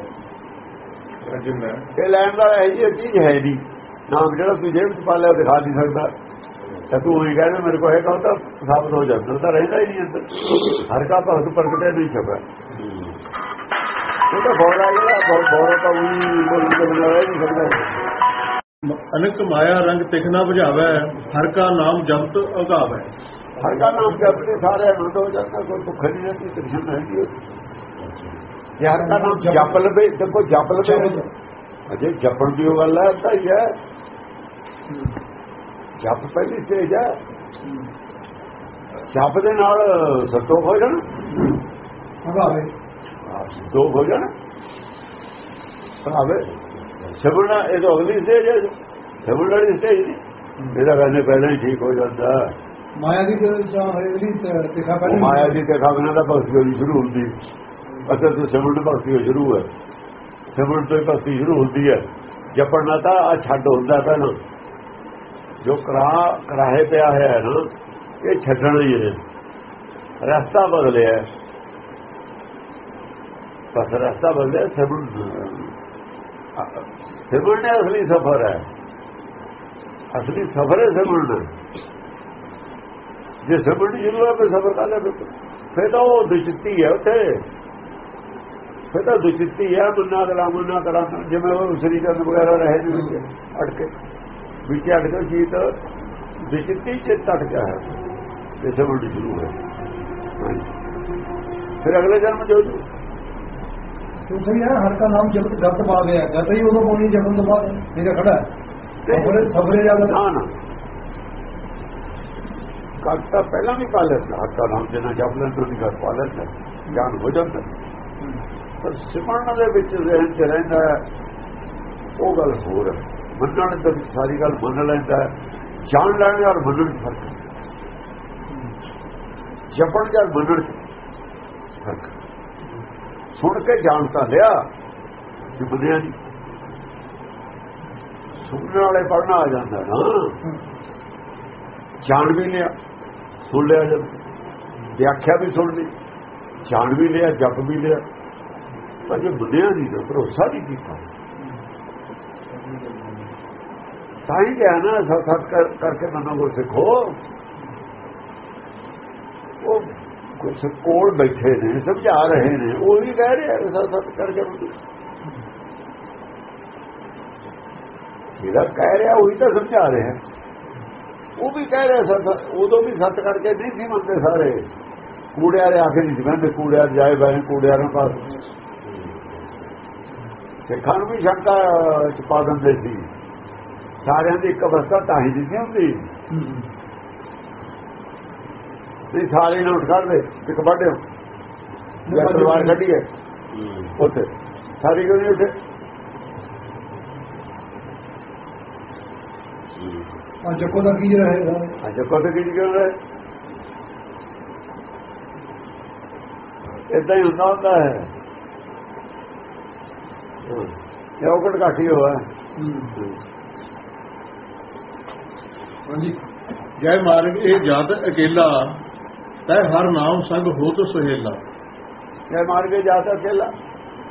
ਅਰਜੁਨ ਹੈ। ਇਹ ਲੈਣ ਦਾ ਇਹ ਜੀ ਚੀਜ਼ ਹੈ ਨਹੀਂ। ਨਾਮ ਜਿਹੜਾ ਤੂੰ ਜੇਬ ਚ ਪਾ ਲਿਆ ਉਹ ਦਿਖਾ ਨਹੀਂ ਸਕਦਾ। ਤਾਂ ਤੂੰ ਹੀ ਕਹਿੰਦਾ ਮੇਰੇ ਕੋਲ ਇਹ ਕਹੋ ਤਾਂ ਸਾਬਤ ਹੋ ਜਾਂਦਾ ਤਾਂ ਰਹਿੰਦਾ ਹੀ ਨਹੀਂ ਅੰਦਰ। ਹਰ ਕਾ ਭਗਤ ਪ੍ਰਗਟੇ ਨਹੀਂ ਛਪਾ ਉਹ ਤਾਂ ਬੋਰਾ ਜਿਹੜਾ ਬੋਰਾ ਤਾਂ ਉਹੀ ਬੋਲੀ ਨਹੀਂ ਸਕਦਾ। ਅਨੇਕ ਮਾਇਆ ਰੰਗ ਤਿਖਣਾ ਬੁਝਾਵੇ ਹਰ ਕਾ ਨਾਮ ਜਪਤ ਅਗਾਵੇ ਹਰ ਕਾ ਨਾਮ ਜਪਦੇ ਸਾਰੇ ਆਨੰਦ ਹੋ ਜਾਂਦਾ ਕੋਈ ਭੁੱਖ ਨਹੀਂ ਰਹਿੰਦੀ ਤ੍ਰਿਸ਼ਨ ਰਹਿੰਦੀ ਜੇ ਹਰ ਕਾ ਨਾਮ ਜਪ ਲਵੇ ਦੇਖੋ ਜਪ ਲਵੇ। ਅਜੇ ਜਪਣ ਦੀ ਉਹ ਗੱਲ ਹੈ ਤਾਂ ਹੀ ਹੈ। ਜਪ ਪਹਿਲੀ ਸਟੇਜ ਹੈ। ਜਪ ਦੇ ਨਾਲ ਸੰਤੋਖ ਹੋ ਜਾਣਾ ਅਗਾਵੇ। ਸੰਤੋਖ ਹੋ ਜਾਣਾ ਆਵੇ ਸਬਣਾ ਇਹ ਤਾਂ ਅਗਲੀ ਸਟੇਜ ਹੈ ਸਬਣ ਵਾਲੀ ਸਟੇਜ ਇਹਦਾ ਕਹਿੰਦੇ ਪਹਿਲਾਂ ਹੀ ਠੀਕ ਹੋ ਜਾਂਦਾ। ਮਾਇਆ ਦੀ ਜਾਂ ਇਹਦੀ ਤਿਖਾ ਪਹਿਲੇ ਮਾਇਆ ਦੀ ਤੇ ਖਾਣਾ ਦਾ ਭਗਤੀ ਹੋਣੀ ਸ਼ੁਰੂ ਹੁੰਦੀ। ਅਸਲ ਤੋਂ ਸਿਮਰਨ ਭਗਤੀ ਹੋ ਸ਼ੁਰੂ ਹੈ। ਸਿਮਰਨ ਤੋਂ ਭਗਤੀ ਸ਼ੁਰੂ ਹੁੰਦੀ ਹੈ। ਜਪਣਾ ਤਾਂ ਆ ਛੱਡ ਹੁੰਦਾ ਪਹਿਲਾਂ। ਜੋ ਕਰਾ ਕਰਾਹੇ ਪਿਆ ਹੈ ਨਾ ਇਹ ਛੱਡਣਾ ਹੀ ਹੈ। ਰਸਤਾ ਬਦਲਿਆ। ਬਸ ਰਸਤਾ ਬਦਲਿਆ ਸਿਮਰਨ ਸਿਮਰਨ ਨੇ ਅਸਲੀ ਸਫਰ ਹੈ ਅਸਲੀ ਸਫਰ ਹੈ ਸਿਮਰਨ ਜੇ ਸਿਮਰਨ ਸ਼ੁਰੂ ਹੈ ਫਿਰ ਸਫਰ ਕਾਹਦਾ ਫਿਰ ਫਿਰ ਤਾਂ ਉਹ ਦੁਚਿੱਤੀ ਹੈ ਉੱਥੇ ਫਿਰ ਤਾਂ ਦੁਚਿੱਤੀ ਹੈ ਮੁੰਨਾ ਕਰਾ ਮੁੰਨਾ ਕਰਾ ਜਿਵੇਂ ਉਹ ਸ੍ਰੀ ਚੰਦ ਵਗੈਰਾ ਰਹੇ ਨੇ ਵਿੱਚ ਅਟਕੇ ਵਿੱਚ ਅਟਕ ਕੇ ਜੀਤ ਦੁਚਿੱਤੀ ਚ ਤੱਕ ਗਿਆ ਹੈ ਤੇ ਸਿਮਰਨ ਸ਼ੁਰੂ ਹੈ ਹਾਂਜੀ। ਫਿਰ ਅਗਲੇ ਜਨਮ ਜੋ ਜੋ ਤੂੰ ਸਹੀ ਹੈ ਹਰ ਕਾ ਨਾਮ ਜਪਤ ਗਤ ਪਾ ਗਿਆ। ਗਤ ਹੀ ਉਦੋਂ ਪਾਉਣੀ ਜਪਨ ਤੋਂ ਬਾਅਦ ਇਹਦਾ ਖੜਾ ਸਬਰੇ ਸਬਰੇ ਜਾ ਨਾ ਨਾ। ਕੱਟ ਤਾਂ ਪਹਿਲਾਂ ਵੀ ਪਾ ਲੈਂਦਾ ਹੱਥਾਂ ਨਾਮ ਜਿਹਨਾਂ ਜਪ ਲੈਂਦਾ ਉਹਦੀ ਗੱਲ ਪਾ ਲੈਂਦਾ। ਗਿਆਨ ਹੋ ਜਾਂਦਾ। ਪਰ ਸਿਮਰਨ ਦੇ ਵਿੱਚ ਰਹਿਣ ਚ ਰਹਿੰਦਾ ਹੈ, ਉਹ ਗੱਲ ਹੋਰ ਹੈ। ਮੰਨਣ ਦੇ ਵਿੱਚ ਸਾਰੀ ਗੱਲ ਮੰਨ ਲੈਂਦਾ ਹੈ। ਜਾਣ ਲੈਣ ਔਰ ਮੰਨਣ ਫ਼ਰਕ ਹੈ। ਜਪਣ ਜਾਂ ਮੰਨਣ ਫ਼ਰਕ ਹੈ। ਸੁਣ ਕੇ ਜਾਣ ਤਾਂ ਲਿਆ। ਕਿ ਮੰਨਿਆ ਨਹੀਂ ਸੁਣਨ ਵਾਲੇ ਪੜਨਾ ਆ ਜਾਂਦਾ ਨਾ। ਜਾਣ ਵੀ ਲਿਆ, ਸੁਣ ਲਿਆ ਜਦ। ਵਿਆਖਿਆ ਵੀ ਸੁਣ ਲਈ, ਜਾਣ ਵੀ ਲਿਆ, ਜਪ ਵੀ ਲਿਆ। ਪਰ ਜੇ ਬੁੱਧਿਆ ਨਹੀਂ ਤਾਂ ਭਰੋਸਾ ਨਹੀਂ ਕੀਤਾ। ਤਾਂ ਹੀ ਕਿਹਾ ਨਾ ਸਤ ਸਤ ਕਰਕੇ ਮਨੋਂ ਕੋ ਸਿੱਖੋ ਉਹ ਕੁਝ ਕੋਲ ਬੈਠੇ ਨੇ, ਸਮਝਾ ਰਹੇ ਨੇ। ਉਹ ਵੀ ਕਹਿ ਰਹੇ ਸਤ ਸਤ ਕਰਕੇ ਜਿਹੜਾ ਕਹਿ ਰਿਹਾ, ਉਹੀ ਤਾਂ ਸਮਝਾ ਰਿਹਾ। ਉਹ ਵੀ ਕਹਿ ਰਿਹਾ ਸਤ ਉਦੋਂ ਵੀ ਸਤ ਕਰਕੇ ਨਹੀਂ ਸੀ ਮੰਨਦੇ ਸਾਰੇ। ਕੂੜਿਆਂ ਦੇ ਆਖੇ ਨਹੀਂ ਸੀ, ਕਹਿੰਦੇ ਕੂੜਿਆਂ ਜਾਏ ਬੈਨ ਕੂੜਿਆਂ ਨੂੰ ਪਾਸ। ਸਿੱਖਾਂ ਨੂੰ ਵੀ ਸ਼ੰਕਾ ਚ ਪਾ ਦਿੰਦੇ ਸੀ। ਸਾਰਿਆਂ ਦੀ ਇੱਕ ਅਵਸਥਾ ਤਾਂ ਹੀ ਨਹੀਂ ਸੀ ਹੁੰਦੀ। ਨਹੀਂ ਸਾਰੇ ਨੂੰ ਉੱਠ ਕਰਦੇ ਇੱਕ ਵੱਡੇ ਜਾਂ ਤਲਵਾਰ ਕੱਢੀਏ ਉੱਥੇ ਸਾਰੀ ਕਿਉਂ ਨਹੀਂ ਉੱਠੇ? ਆ ਚੱਕੋ ਦਾ ਕੀ ਰਹੇਗਾ ਕਦੇ ਕੀ ਕਿਉਂ ਰਹੇ? ਇਦਾਂ ਹੀ ਹੁੰਦਾ ਹੁੰਦਾ ਹੈ। ਇਹ ਔਕੜ ਘਾਟੀ ਹੋਇਆ ਹਾਂਜੀ। ਜੈ ਮਾਰਗ ਇਹ ਜਦ ਅਕੇਲਾ ਤੈ ਹਰ ਨਾਮ ਸੰਗ ਹੋਤ ਸੁਹੇਲਾ। ਜੇ ਮਾਰ ਕੇ ਜਾਂਦਾ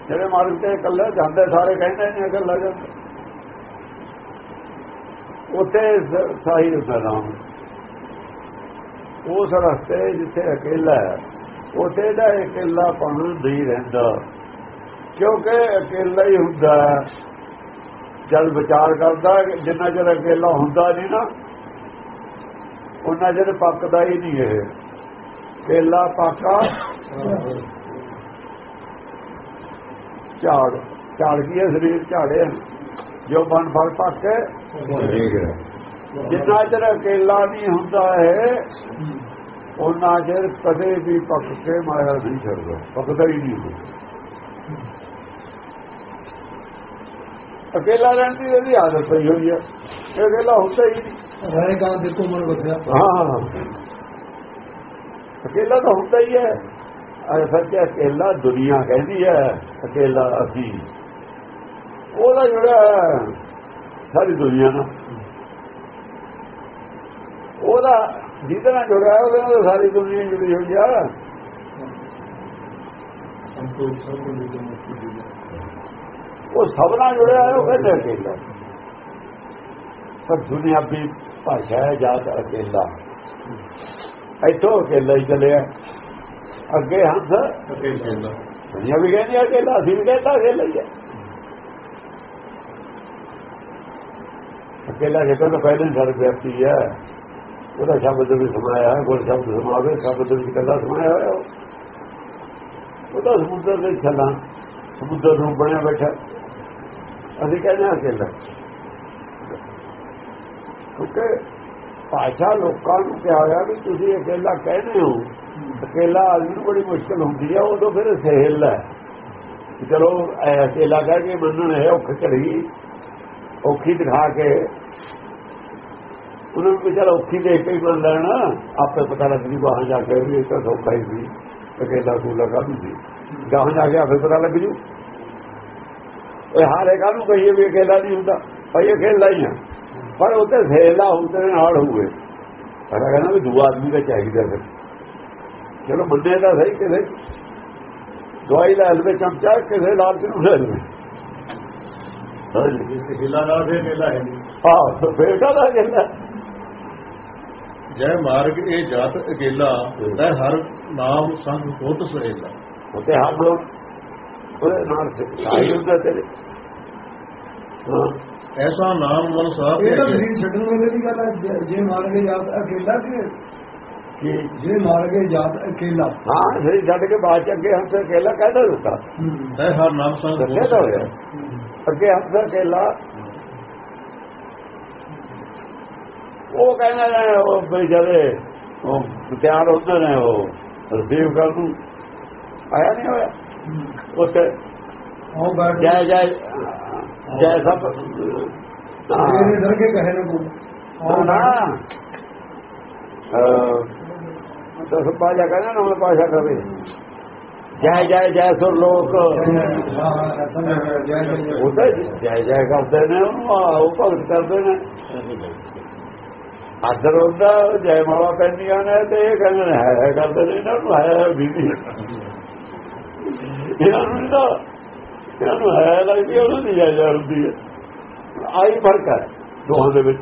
ਜਿਹੜੇ ਮਾਰਗ ਤੇ ਇਕੱਲੇ ਜਾਂਦੇ, ਸਾਰੇ ਕਹਿੰਦੇ ਨੇ ਇਕੱਲਾ ਜਾਂਦਾ। ਉੱਥੇ ਸ- ਸਾਈ ਨਾਮ। ਉਸ ਰਸਤੇ ਜਿੱਥੇ ਅਕੇਲਾ ਹੈ, ਉੱਥੇ ਦਾ ਇਕੱਲਾ ਪਣ ਨਹੀਂ ਰਹਿੰਦਾ। ਕਿਉਂਕਿ ਅਕੇਲਾ ਹੀ ਹੁੰਦਾ ਹੈ। ਜਦ ਵਿਚਾਰ ਕਰਦਾ, ਜਿੰਨਾ ਚਿਰ ਅਕੇਲਾ ਹੁੰਦਾ ਨਹੀਂ ਨਾ ਉਹਨਾਂ ਚਿਰ ਪੱਕਦਾ ਹੀ ਨਹੀਂ ਇਹ। ਕੇਲਾ ਪਾਕਾ ਝਾੜ। ਝਾੜ ਕੀ ਹੈ? ਸਰੀਰ ਝਾੜੇ ਜੋ ਬਨ ਫਲ ਪਾਕੇ ਜਿੰਨਾ ਚਿਰ ਅਕੇਲਾ ਨਹੀਂ ਹੁੰਦਾ ਹੈ ਉਹਨਾਂ ਚਿਰ ਕਦੇ ਵੀ ਪੱਕ ਕੇ ਮਾਇਆ ਨਹੀਂ ਛੱਡਦਾ। ਪੱਕਦਾ ਹੀ ਨਹੀਂ। ਅਕੇਲਾ ਰਹਿਣ ਦੀ ਇਹਦੀ ਆਦਤ ਪਈ ਹੋਈ ਹੈ। ਇਹ ਅਕੇਲਾ ਹੁੰਦਾ ਹੀ ਨਹੀਂ। ਰਹੇਗਾ ਦੇਖੋ ਮਨ ਵਸਿਆ ਹਾਂ। ਅਕੇਲਾ ਤਾਂ ਹੁੰਦਾ ਹੀ ਹੈ। ਅਰੇ ਸੱਚ ਅਕੇਲਾ ਦੁਨੀਆ ਕਹਿੰਦੀ ਹੈ ਅਕੇਲਾ ਅਸੀਂ। ਉਹਦਾ ਜਿਹੜਾ ਹੈ, ਸਾਰੀ ਦੁਨੀਆ ਨਾਲ ਉਹਦਾ ਜਿਹਦੇ ਨਾਲ ਜੁੜਿਆ ਉਹਦੇ ਨਾਲ ਸਾਰੀ ਦੁਨੀਆ ਜੁੜੀ ਹੋਈ ਆ। ਉਹ ਸਭ ਨਾਲ ਜੁੜਿਆ ਹੈ ਉਹ ਕਹਿੰਦੇ ਅਕੇਲਾ। ਪਰ ਦੁਨਿਆਵੀ ਭਾਸ਼ਾ ਹੈ ਜਾਤ ਅਕੇਲਾ। ਇੱਥੋਂ ਅਕੇਲਾ ਹੀ ਚੱਲਿਆ। ਅੱਗੇ ਹੰਸ। ਅਕੇਲਾ ਦੁਨੀਆ ਵੀ ਕਹਿੰਦੀ ਅਕੇਲਾ ਅਸੀਂ ਵੀ ਕਹਿੰਦਾ ਅਕੇਲਾ ਹੀ ਹੈ ਅਕੇਲਾ ਜਿਹੜਾ ਤਾਂ ਪਹਿਲੇ ਸਰ ਵਿਅਕਤੀ ਹੈ ਉਹਦਾ ਸ਼ਬਦ ਵੀ ਸਮਾਇਆ ਹੈ ਗੁਰ ਸ਼ਬਦ ਸਮਾਵੇ ਸ਼ਬਦ ਵੀ ਕੱਲਾ ਸਮਾਇਆ ਹੋਇਆ। ਉਹ। ਉਹਦਾ ਸਮੁੰਦਰ ਦੇ ਛਲਾਂ ਸਮੁੰਦਰ ਨੂੰ ਬਣਿਆ ਬੈਠਾ। ਅਸੀਂ ਕਹਿੰਦੇ ਹਾਂ ਅਕੇਲਾ ਕਿਉਂਕਿ ਭਾਸ਼ਾ ਲੋਕਾਂ ਨੂੰ ਕਿਹਾ ਹੋਇਆ ਵੀ ਤੁਸੀਂ ਅਕੇਲਾ ਕਹਿੰਦੇ ਹੋ ਅਕੇਲਾ ਆਦਮੀ ਨੂੰ ਬੜੀ ਮੁਸ਼ਕਲ ਹੁੰਦੀ ਹੈ ਉਦੋਂ ਫਿਰ ਸਹਿਲ ਹੈ। ਚਲੋ ਇਹ ਅਕੇਲਾ ਕਹਿ ਕੇ ਮੰਨਣ ਹੈ ਔਖ ਘੜੀ ਔਖੀ ਦਿਖਾ ਕੇ। ਉਹਨਾਂ ਨੂੰ ਚਲ ਔਖੀ ਦੇਖ ਕੇ ਮੰਨ ਲੈਣਾ। ਆਪੇ ਪਤਾ ਲੱਗ ਜੂ ਬਾਹਰ ਜਾ ਕੇ ਵੀ ਇਹ ਤਾਂ ਸੌਖਾ ਹੀ ਸੀ ਅਕੇਲਾ ਕੂਲਾ ਕਾਹਨੂੰ ਸੀ। ਗਾਹਾਂ ਜਾ ਕੇ ਆਪੇ ਪਤਾ ਲੱਗ ਜੂ। ਇਹ ਹਾਰੇ ਕਾਹਨੂੰ ਕਹੀਏ ਵੀ ਅਕੇਲਾ ਨਹੀਂ ਹੁੰਦਾ? ਭਾਈ ਅਕੇਲਾ ਹੀ ਆ। ਪਰ ਉਹਤੇ ਸੇਲਾ ਹੁੰਦੇ ਨਾਲ ਹੋਵੇ ਪਰ ਕਹਿੰਦਾ ਵੀ ਦੂਆ ਆਦਮੀ ਦਾ ਚਾਹੀਦਾ ਫਿਰ। ਚਲੋ ਮੰਨੇ ਦਾ ਸਹੀ ਕਿਸੇ। ਦਵਾਈ ਲੈ ਲਵੇ ਚਮਚਾ ਕਿਸੇ ਲਾਲਚ ਨੂੰ ਲੈ ਲਵੇ। ਹੈ ਨਹੀਂ। ਆਹ ਬੇਟਾ ਦਾ ਕਹਿੰਦਾ ਜੈ ਮਾਰਗ ਇਹ ਜਾਤ ਅਕੇਲਾ ਤੈ ਹਰ ਨਾਮ ਸੰਗ ਹੋਤ ਸੁਹੇਲਾ। ਉਤੇ ਹੱਥ ਲੋ ਉਹਦੇ ਨਾਲ ਹੁੰਦਾ ਤੇਰੇ। ਹਾਂ। ਐਸਾ ਨਾਮ ਮਨ ਸਾਥ ਇਹ ਤਾਂ ਸਰੀਰ ਛੱਡਣ ਵੇਲੇ ਦੀ ਗੱਲ ਹੈ ਜੇ- ਮਾਰ ਕੇ ਜਾਤ ਅਕੇਲਾ ਕਿ ਕਿ ਜੇ ਮਾਰ ਕੇ ਜਾਤ ਅਕੇਲਾ। ਹਾਂ ਸਹੀ ਛੱਡ ਕੇ ਬਾਅਦ ਚ ਅੱਗੇ ਹੰਸ ਅਕੇਲਾ ਕਹਿਦਾ ਦਿੱਤਾ ਤੈ ਹਰ ਨਾਮ ਸੰਗ ਤਾਂ ਹੋਇਆ। ਅੱਗੇ ਹੰਸ ਅਕੇਲਾ। ਉਹ ਕਹਿੰਦਾ ਨੇ ਉਹ ਜਦੇ ਉਹ ਤਿਆਰ ਹੁੰਦੇ ਨੇ ਉਹ ਰਿਸੀਵ ਕਰ ਦੂੰ ਆਇਆ ਨਹੀਂ ਹੋਇਆ? ਉੱਥੇ ਬੈਠ ਜੈ ਜੈ ਜੈ ਸਭ। ਮੇਰੇ ਦਰ ਕੇ ਕਹੇ ਨਾ ਕੋ ਆਉ ਨਾ ਦਸ ਪਾਜਾ ਕਹਿੰਦਾ ਨਾ ਮੈਂ ਪਾਸ਼ਾ ਕਰੇ ਜੈ ਜੈ ਜੈ ਸੁਰ ਲੋਕ। ਉਹ ਤਾਂ ਜੈ ਜੈ ਕਰਦੇ ਨੇ ਉਹ ਭਗਤ ਕਰਦੇ ਨੇ। ਆਦਰ ਹੁੰਦਾ ਜੈ ਮਾਲਾ ਪੈਂਦੀਆਂ ਨੇ ਤੇ ਇਹ ਕਹਿੰਦੇ ਨੇ ਹੈ ਕਰਦੇ ਨੇ ਇਹਨਾਂ ਨੂੰ ਹੈ ਵੀ ਇਹਨਾਂ ਨੂੰ ਤਾਂ ਇਹਨਾਂ ਨੂੰ ਹੈ ਲੱਗਦੀ ਉਹਨਾਂ ਦੀ ਜੈ ਹੁੰਦੀ ਹੈ। ਆਈ ਫ਼ਰਕ ਹੈ ਦੋਹਾਂ ਦੇ ਵਿੱਚ।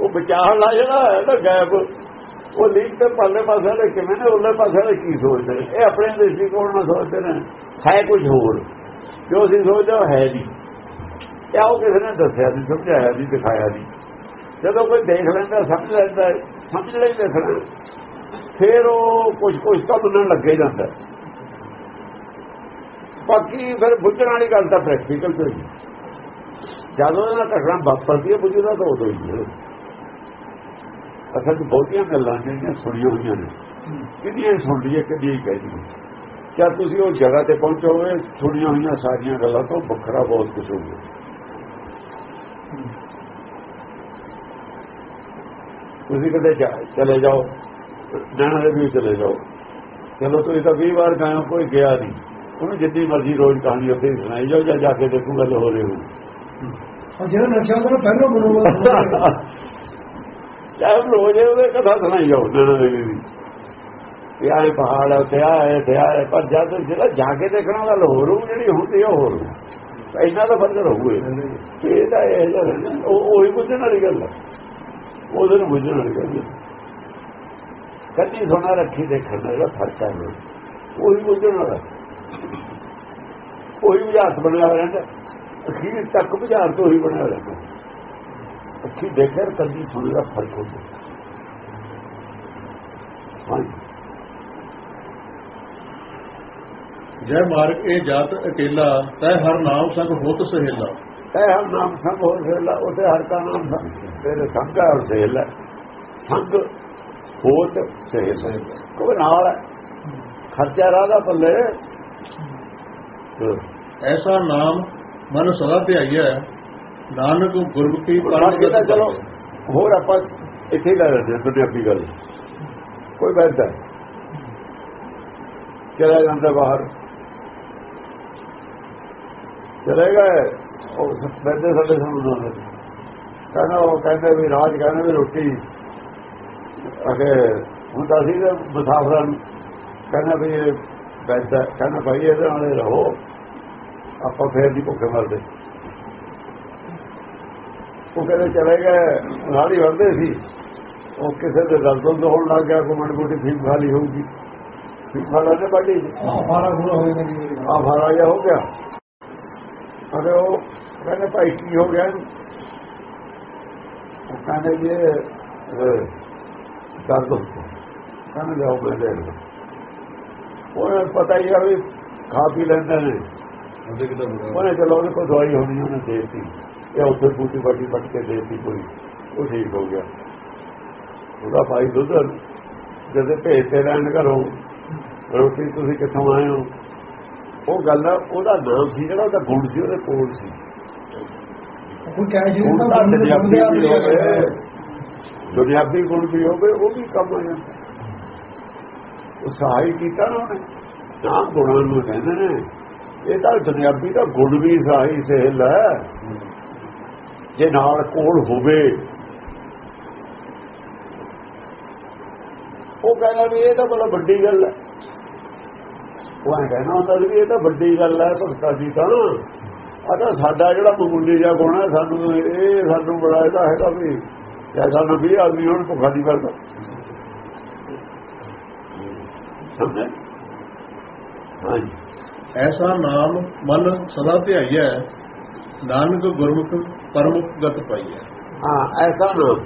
ਉਹ ਵਿਚਾਰ ਲਾ ਜਿਹੜਾ ਹੈ ਨਾ ਗੈਪ ਉਹ ਲੀਕ ਤੇ ਪਰਲੇ ਪਾਸੇ ਵਾਲੇ ਕਿਵੇਂ ਨੇ ਉਹਲੇ ਪਾਸੇ ਵਾਲੇ ਕੀ ਸੋਚਦੇ ਨੇ? ਇਹ ਆਪਣੇ ਦ੍ਰਿਸ਼ਟੀਕੋਣ ਨਾਲ ਸੋਚਦੇ ਨੇ? ਹੈ ਕੁਝ ਹੋਰ। ਜੋ ਅਸੀਂ ਸੋਚਦੇ ਉਹ ਹੈ ਨਹੀਂ। ਇਹ ਉਹ ਕਿਸੇ ਨੇ ਦੱਸਿਆ ਨਹੀਂ, ਸਮਝਾਇਆ ਨਹੀਂ, ਦਿਖਾਇਆ ਨਹੀਂ। ਜਦੋਂ ਕੋਈ ਦੇਖ ਲੈਂਦਾ, ਸਮਝ ਲੈਂਦਾ, ਸਮਝ ਲਈ ਦੇਖਣਾ, ਫਿਰ ਉਹ ਕੁਝ ਕੁਝ ਤਾਂ ਮੰਨਣ ਲੱਗੇ ਜਾਂਦਾ। ਬਾਕੀ ਫਿਰ ਬੁੱਝਣ ਵਾਲੀ ਗੱਲ ਤਾਂ ਪ੍ਰੈਕਟੀਕਲ ਤੇ ਹੋਈ। ਜਦੋਂ ਇਹਨਾਂ ਘਟਨਾ ਵਾਪਰਦੀ ਹੈ ਬੁੱਝਦਾ ਤਾਂ ਉਦੋਂ ਹੀ ਹੈ। ਅਸਲ 'ਚ ਬਹੁਤੀਆਂ ਗੱਲਾਂ ਜਿਹੜੀਆਂ ਸੁਣੀਆਂ ਹੋਈਆਂ ਨੇ ਕਿਹਦੀਆਂ ਸੁਣਦੀ ਹੈ ਕਿਹਦੀਆਂ ਕਹਿ ਜਾਂ ਤੁਸੀਂ ਉਹ ਜਗ੍ਹਾ ਤੇ ਪਹੁੰਚੋਗੇ ਸੁਣੀਆਂ ਹੋਈਆਂ ਸਾਰੀਆਂ ਗੱਲਾਂ ਤੋਂ ਵੱਖਰਾ ਬਹੁਤ ਕੁਝ ਹੋਊਗਾ ਤੁਸੀਂ ਕਦੇ ਚਲੇ ਜਾਓ, ਨੈਣਾ ਦੇ ਵੀ ਚਲੇ ਜਾਓ। ਚਲੋ ਤੁਸੀਂ ਤਾਂ 20 ਵਾਰ ਗਏ ਕੋਈ ਗਿਆ ਨਹੀਂ। ਉਹਨੂੰ ਜਿੰਨੀ ਮਰਜ਼ੀ ਰੋਜ਼ ਕਹਾਣੀ ਉੱਥੇ ਹੀ ਸੁਣਾਈ ਜਾਓ ਜਾਂ ਜਾ ਕੇ ਦੇਖੋ ਗੱਲ ਹੋ ਰਹੀ ਹੋ ਉਹ ਜਿਹੜਾ ਨਕਸ਼ਾ ਪਹਿਲਾਂ ਬਣੂਗਾ ਚਾਹੇ ਰੋਜ਼ ਉਹਦੇ ਕਥਾ ਸੁਣਾਈ ਜਾਓ ਦੇ ਇਹ ਆਏ ਪਹਾੜ ਹੈ ਆਏ ਤੇ ਆਏ ਪਰ ਜਦ ਜਿਹੜਾ ਜਾ ਕੇ ਦੇਖਣਾ ਗੱਲ ਹੋਰ ਹੋਊ ਜਿਹੜੀ ਹੁੰਦੀ ਹੈ ਉਹ ਹੋਰ ਹੋਊ। ਇੰਨਾ ਤਾਂ ਫ਼ਰਕ ਰਹੂਗਾ। ਇਹ ਤਾਂ ਇਹ। ਉਹ ਉਹੀ ਬੁੱਝਣ ਵਾਲੀ ਗੱਲ ਹੈ ਉਹਦੇ ਨੂੰ ਬੁੱਝਣ ਵਾਲੀ ਗੱਲ ਹੈ ਕੱਤੀ ਸੋਨਾ ਰੱਖੀ ਦੇਖਣ ਦਾ ਫ਼ਰਕ ਹੈ ਉਹੀ ਬੁੱਝਣ ਵਾਲਾ। ਉਹੀ ਬੁਝਾਰਤ ਬਣਿਆ ਹੋਇਆ ਰਹਿੰਦਾ। ਅਖੀਰ ਤੱਕ ਬੁਝਾਰਤ ਉਹੀ ਬਣਿਆ ਰਹਿੰਦਾ। ਅੱਖੀ ਦੇਖਰ ਕੱਦੀ ਸੁਣ ਦਾ ਫ਼ਰਕ ਹੁੰਦਾ। ਹਾਂਜੀ। ਜੈ ਮਾਰਗ ਇਹ ਜਾਤ ਅਕੇਲਾ ਤੈ ਹਰ ਨਾਮ ਸੰਗ ਹੋਤ ਸਹੇਲਾ। ਇਹ ਹਰ ਨਾਮ ਸੰਗ ਹੋਰ ਸੇਲਾ ਉਹਦੇ ਹਰ ਕਾ ਨਾਮ ਸੰਗ ਤੇਰੇ ਸੰਗ ਹੈ ਸੇਲਾ ਸੰਗ ਹੋਤ ਸੇਲਾ ਕੋਈ ਨਾਲ ਹੈ। ਖਰਚਾ ਰਾਦਾ ਪੱਲੇ ਐਸਾ ਨਾਮ ਮਨ ਸਦਾ ਧਿਆਈਐ ਨਾਨਕ ਗੁਰਮੁਖੀ ਤਾਂ ਚਲੋ ਹੋਰ ਆਪਾਂ ਇੱਥੇ ਹੀ ਲੈ ਲੈਂਦੇ ਹਾਂ ਦੁਨਿਆਵੀ ਗੱਲ। ਕੋਈ ਬੈਠਦਾ ਚਲਾ ਜਾਂਦਾ ਬਾਹਰ। ਚਲੇ ਗਏ ਉਹ ਬੈਠੇ ਸਾਡੇ ਸਾਹਮਣੇ ਕਹਿੰਦਾ ਉਹ ਕਹਿੰਦੇ ਵੀ ਰਾਜ ਕਹਿੰਦੇ ਵੀ ਰੋਟੀ। ਅਗੇ ਹੁੰਦਾ ਸੀ ਮੁਸਾਫਰਾਂ ਕਹਿੰਦਾ ਵੀ ਬੈਠਦਾ ਕਹਿੰਦਾ ਭਾਈ ਇਹਦੇ ਨਾਲ ਰਹੋ। ਆਪਾਂ ਫੇਰ ਨਹੀਂ ਭੁੱਖੇ ਮਰਦੇ। ਉਹ ਕਹਿੰਦੇ ਚਲੇ ਗਏ ਨਾਲ ਹੀ ਵਰਦੇ ਸੀ। ਉਹ ਕਿਸੇ ਦੇ ਦਰਦ ਤੋਂ ਹੋਣ ਲੱਗ ਗਿਆ ਕੋਈ ਮਨ ਮੋਟੀ ਫੀਮ ਖਾਲੀ ਹੋਊਗੀ। ਫੀਮ ਖਾਲਾ ਨੇ ਬਾਡੀ ਸਾਰਾ ਗੁਰੂ ਹੋਏਗਾ ਜੀ। ਆ ਫਾਰਾ ਹੋ ਗਿਆ। ਅਰੇ ਉਹ ਕਹਿੰਦੇ ਭਾਈ ਕੀ ਹੋ ਗਿਆ? ਉਹ ਕਹਿੰਦੇ ਜੀ ਦਰਦ ਹੁੰਦਾ ਕਹਿੰਦੇ ਲਿਆਓ ਦੇ ਦਿੰਦਾ ਉਹਨੇ ਪਤਾ ਹੀ ਆ ਵੀ ਖਾ ਪੀ ਲੈਂਦੇ ਨੇ। ਉਹਦੇ ਕਿਦਾਂ ਬੁਰਾ ਉਹਨੇ ਚਲੋ ਉਹਦੇ ਕੋਲ ਦਵਾਈ ਹੋਣੀ ਉਹਨੇ ਦੇ ਦਿੱਤੀ। ਇਹ ਉੱਥੇ ਬੂਟੀ ਬਾਟੀ ਪੱਟ ਕੇ ਦੇ ਦਿੱਤੀ ਕੋਈ ਉਹ ਠੀਕ ਹੋ ਗਿਆ। ਉਹਦਾ ਭਾਈ ਦੁੱਧ ਜਦੋਂ ਭੇਜਤੇ ਰਹਿਣ ਘਰੋਂ ਰੋਟੀ ਤੁਸੀਂ ਕਿੱਥੋਂ ਆਏ ਹੋ? ਉਹ ਗੱਲ ਆ, ਉਹਦਾ ਨਾਮ ਸੀ ਜਿਹੜਾ ਉਹਦਾ ਗੁਣ ਸੀ ਉਹਦੇ ਕੋਲ ਸੀ। ਕੋਈ ਕਹਿ ਜੀ ਤਾਂ ਤਾਂ ਦੁਨਿਆਵੀ ਗੁਣ ਵੀ ਹੋਵੇ ਉਹ ਵੀ ਕੰਮ ਆ। ਜਾਂਦਾ ਉਹ ਸਹਾਈ ਕੀਤਾ ਨਾ ਉਹਨੇ। ਨਾਮ ਗੁਣਾਂ ਨੂੰ ਕਹਿੰਦੇ ਨੇ। ਇਹ ਤਾਂ ਦੁਨਿਆਵੀ ਦਾ ਗੁਣ ਵੀ ਸਹਾਈ ਸਹਿਲ ਹੈ। ਜੇ ਨਾਲ ਕੋਲ ਹੋਵੇ। ਉਹ ਕਹਿੰਦਾ ਵੀ ਇਹ ਤਾਂ ਬੜਾ ਵੱਡੀ ਗੱਲ ਹੈ। ਉਹ ਐਂ ਕਹਿਣਾ ਹੁੰਦਾ ਵੀ ਇਹ ਤਾਂ ਵੱਡੀ ਗੱਲ ਹੈ ਭਗਤਾ ਜੀ ਤਾਂ। ਤਾਂ ਸਾਡਾ ਜਿਹੜਾ ਮਾਮੂਲੀ ਜਿਹਾ ਗੁਣ ਹੈ ਸਾਨੂੰ ਇਹ ਸਾਨੂੰ ਬੜਾ ਇਹਦਾ ਹੈਗਾ ਵੀ ਜੇ ਸਾਨੂੰ ਵੀ ਆਦਮੀ ਹੁਣ ਭੁੱਖਾ ਨਹੀਂ ਕਰਦਾ ਸਮਝੇ ਹਾਂਜੀ। ਐਸਾ ਨਾਮ ਮਨ ਸਦਾ ਧਿਆਈਐ ਨਾਨਕ ਗੁਰਮੁਖ ਪਰਮੁਖ ਗਤ ਪਾਈਐ। ਹਾਂ ਐਸਾ ਨਾਮ।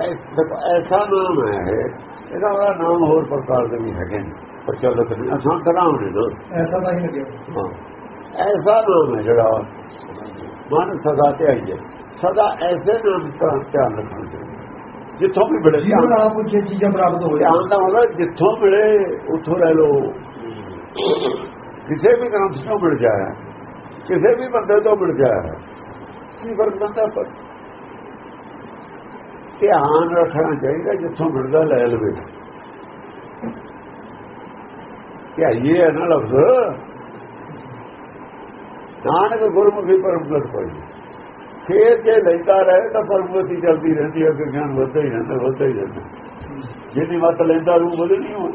ਐਸ- ਦੇਖੋ, ਐਸਾ ਨਾਮ ਹੈ ਇਹ। ਇਹਦਾ ਵਾਲਾ ਨਾਮ ਹੋਰ ਪ੍ਰਕਾਰ ਦੇ ਵੀ ਹੈਗੇ ਨੇ ਪ੍ਰਚਲਿਤ ਨੇ। ਅਸਾਂ ਨਾਮ ਨੇ ਨਾ ਐਸਾ ਤਾਂ ਹੀ ਲੱਗਿਆ ਹਾਂ। ਐਸਾ ਨਾਮ ਹੈ ਜਿਹੜਾ ਮਨ ਸਦਾ ਤੇ ਆਈਏ ਸਦਾ ਐਸੇ ਨਾਮ ਦਾ ਧਿਆਨ ਰੱਖਣਾ ਚਾਹੀਦਾ। ਜਿੱਥੋਂ ਵੀ ਮਿਲੇ ਜੀਵਨ ਆਪ ਉੱਚੇ ਚੀਜ਼ਾਂ ਪ੍ਰਾਪਤ ਹੋ ਜਾਣ ਧਿਆਨ ਦਾ ਮਤਲਬ ਜਿੱਥੋਂ ਮਿਲੇ ਉੱਥੋਂ ਲੈ ਲਓ। ਕਿਸੇ ਵੀ ਗ੍ਰੰਥ ਤੋਂ ਮਿਲ ਜਾਇਆ ਕਿਸੇ ਵੀ ਬੰਦੇ ਤੋਂ ਮਿਲ ਜਾਇਆ ਕੀ ਫ਼ਰਕ ਪੈਂਦਾ ਪਰ ਧਿਆਨ ਰੱਖਣਾ ਚਾਹੀਦਾ ਜਿੱਥੋਂ ਮਿਲਦਾ ਲੈ ਲਵੇ। ਧਿਆਈਏ ਹੈ ਨਾ ਲਫ਼ਜ਼। ਨਾਨਕ ਗੁਰਮੁਖੀ ਪਰਮਗਤ ਪਾਈ ਫੇਰ ਜੇ ਲੈਂਦਾ ਰਹੇ ਤਾਂ ਪਰਮਗਤੀ ਚੱਲਦੀ ਰਹਿੰਦੀ ਹੈ ਕਿ ਗਿਆਨ ਵੱਧਦਾ ਹੀ ਰਹਿੰਦਾ, ਵੱਧਦਾ ਹੀ ਰਹਿੰਦਾ। ਜਿੰਨੀ ਮਤ ਲੈਂਦਾ ਰੂਹ ਵਧਣੀ ਹੋ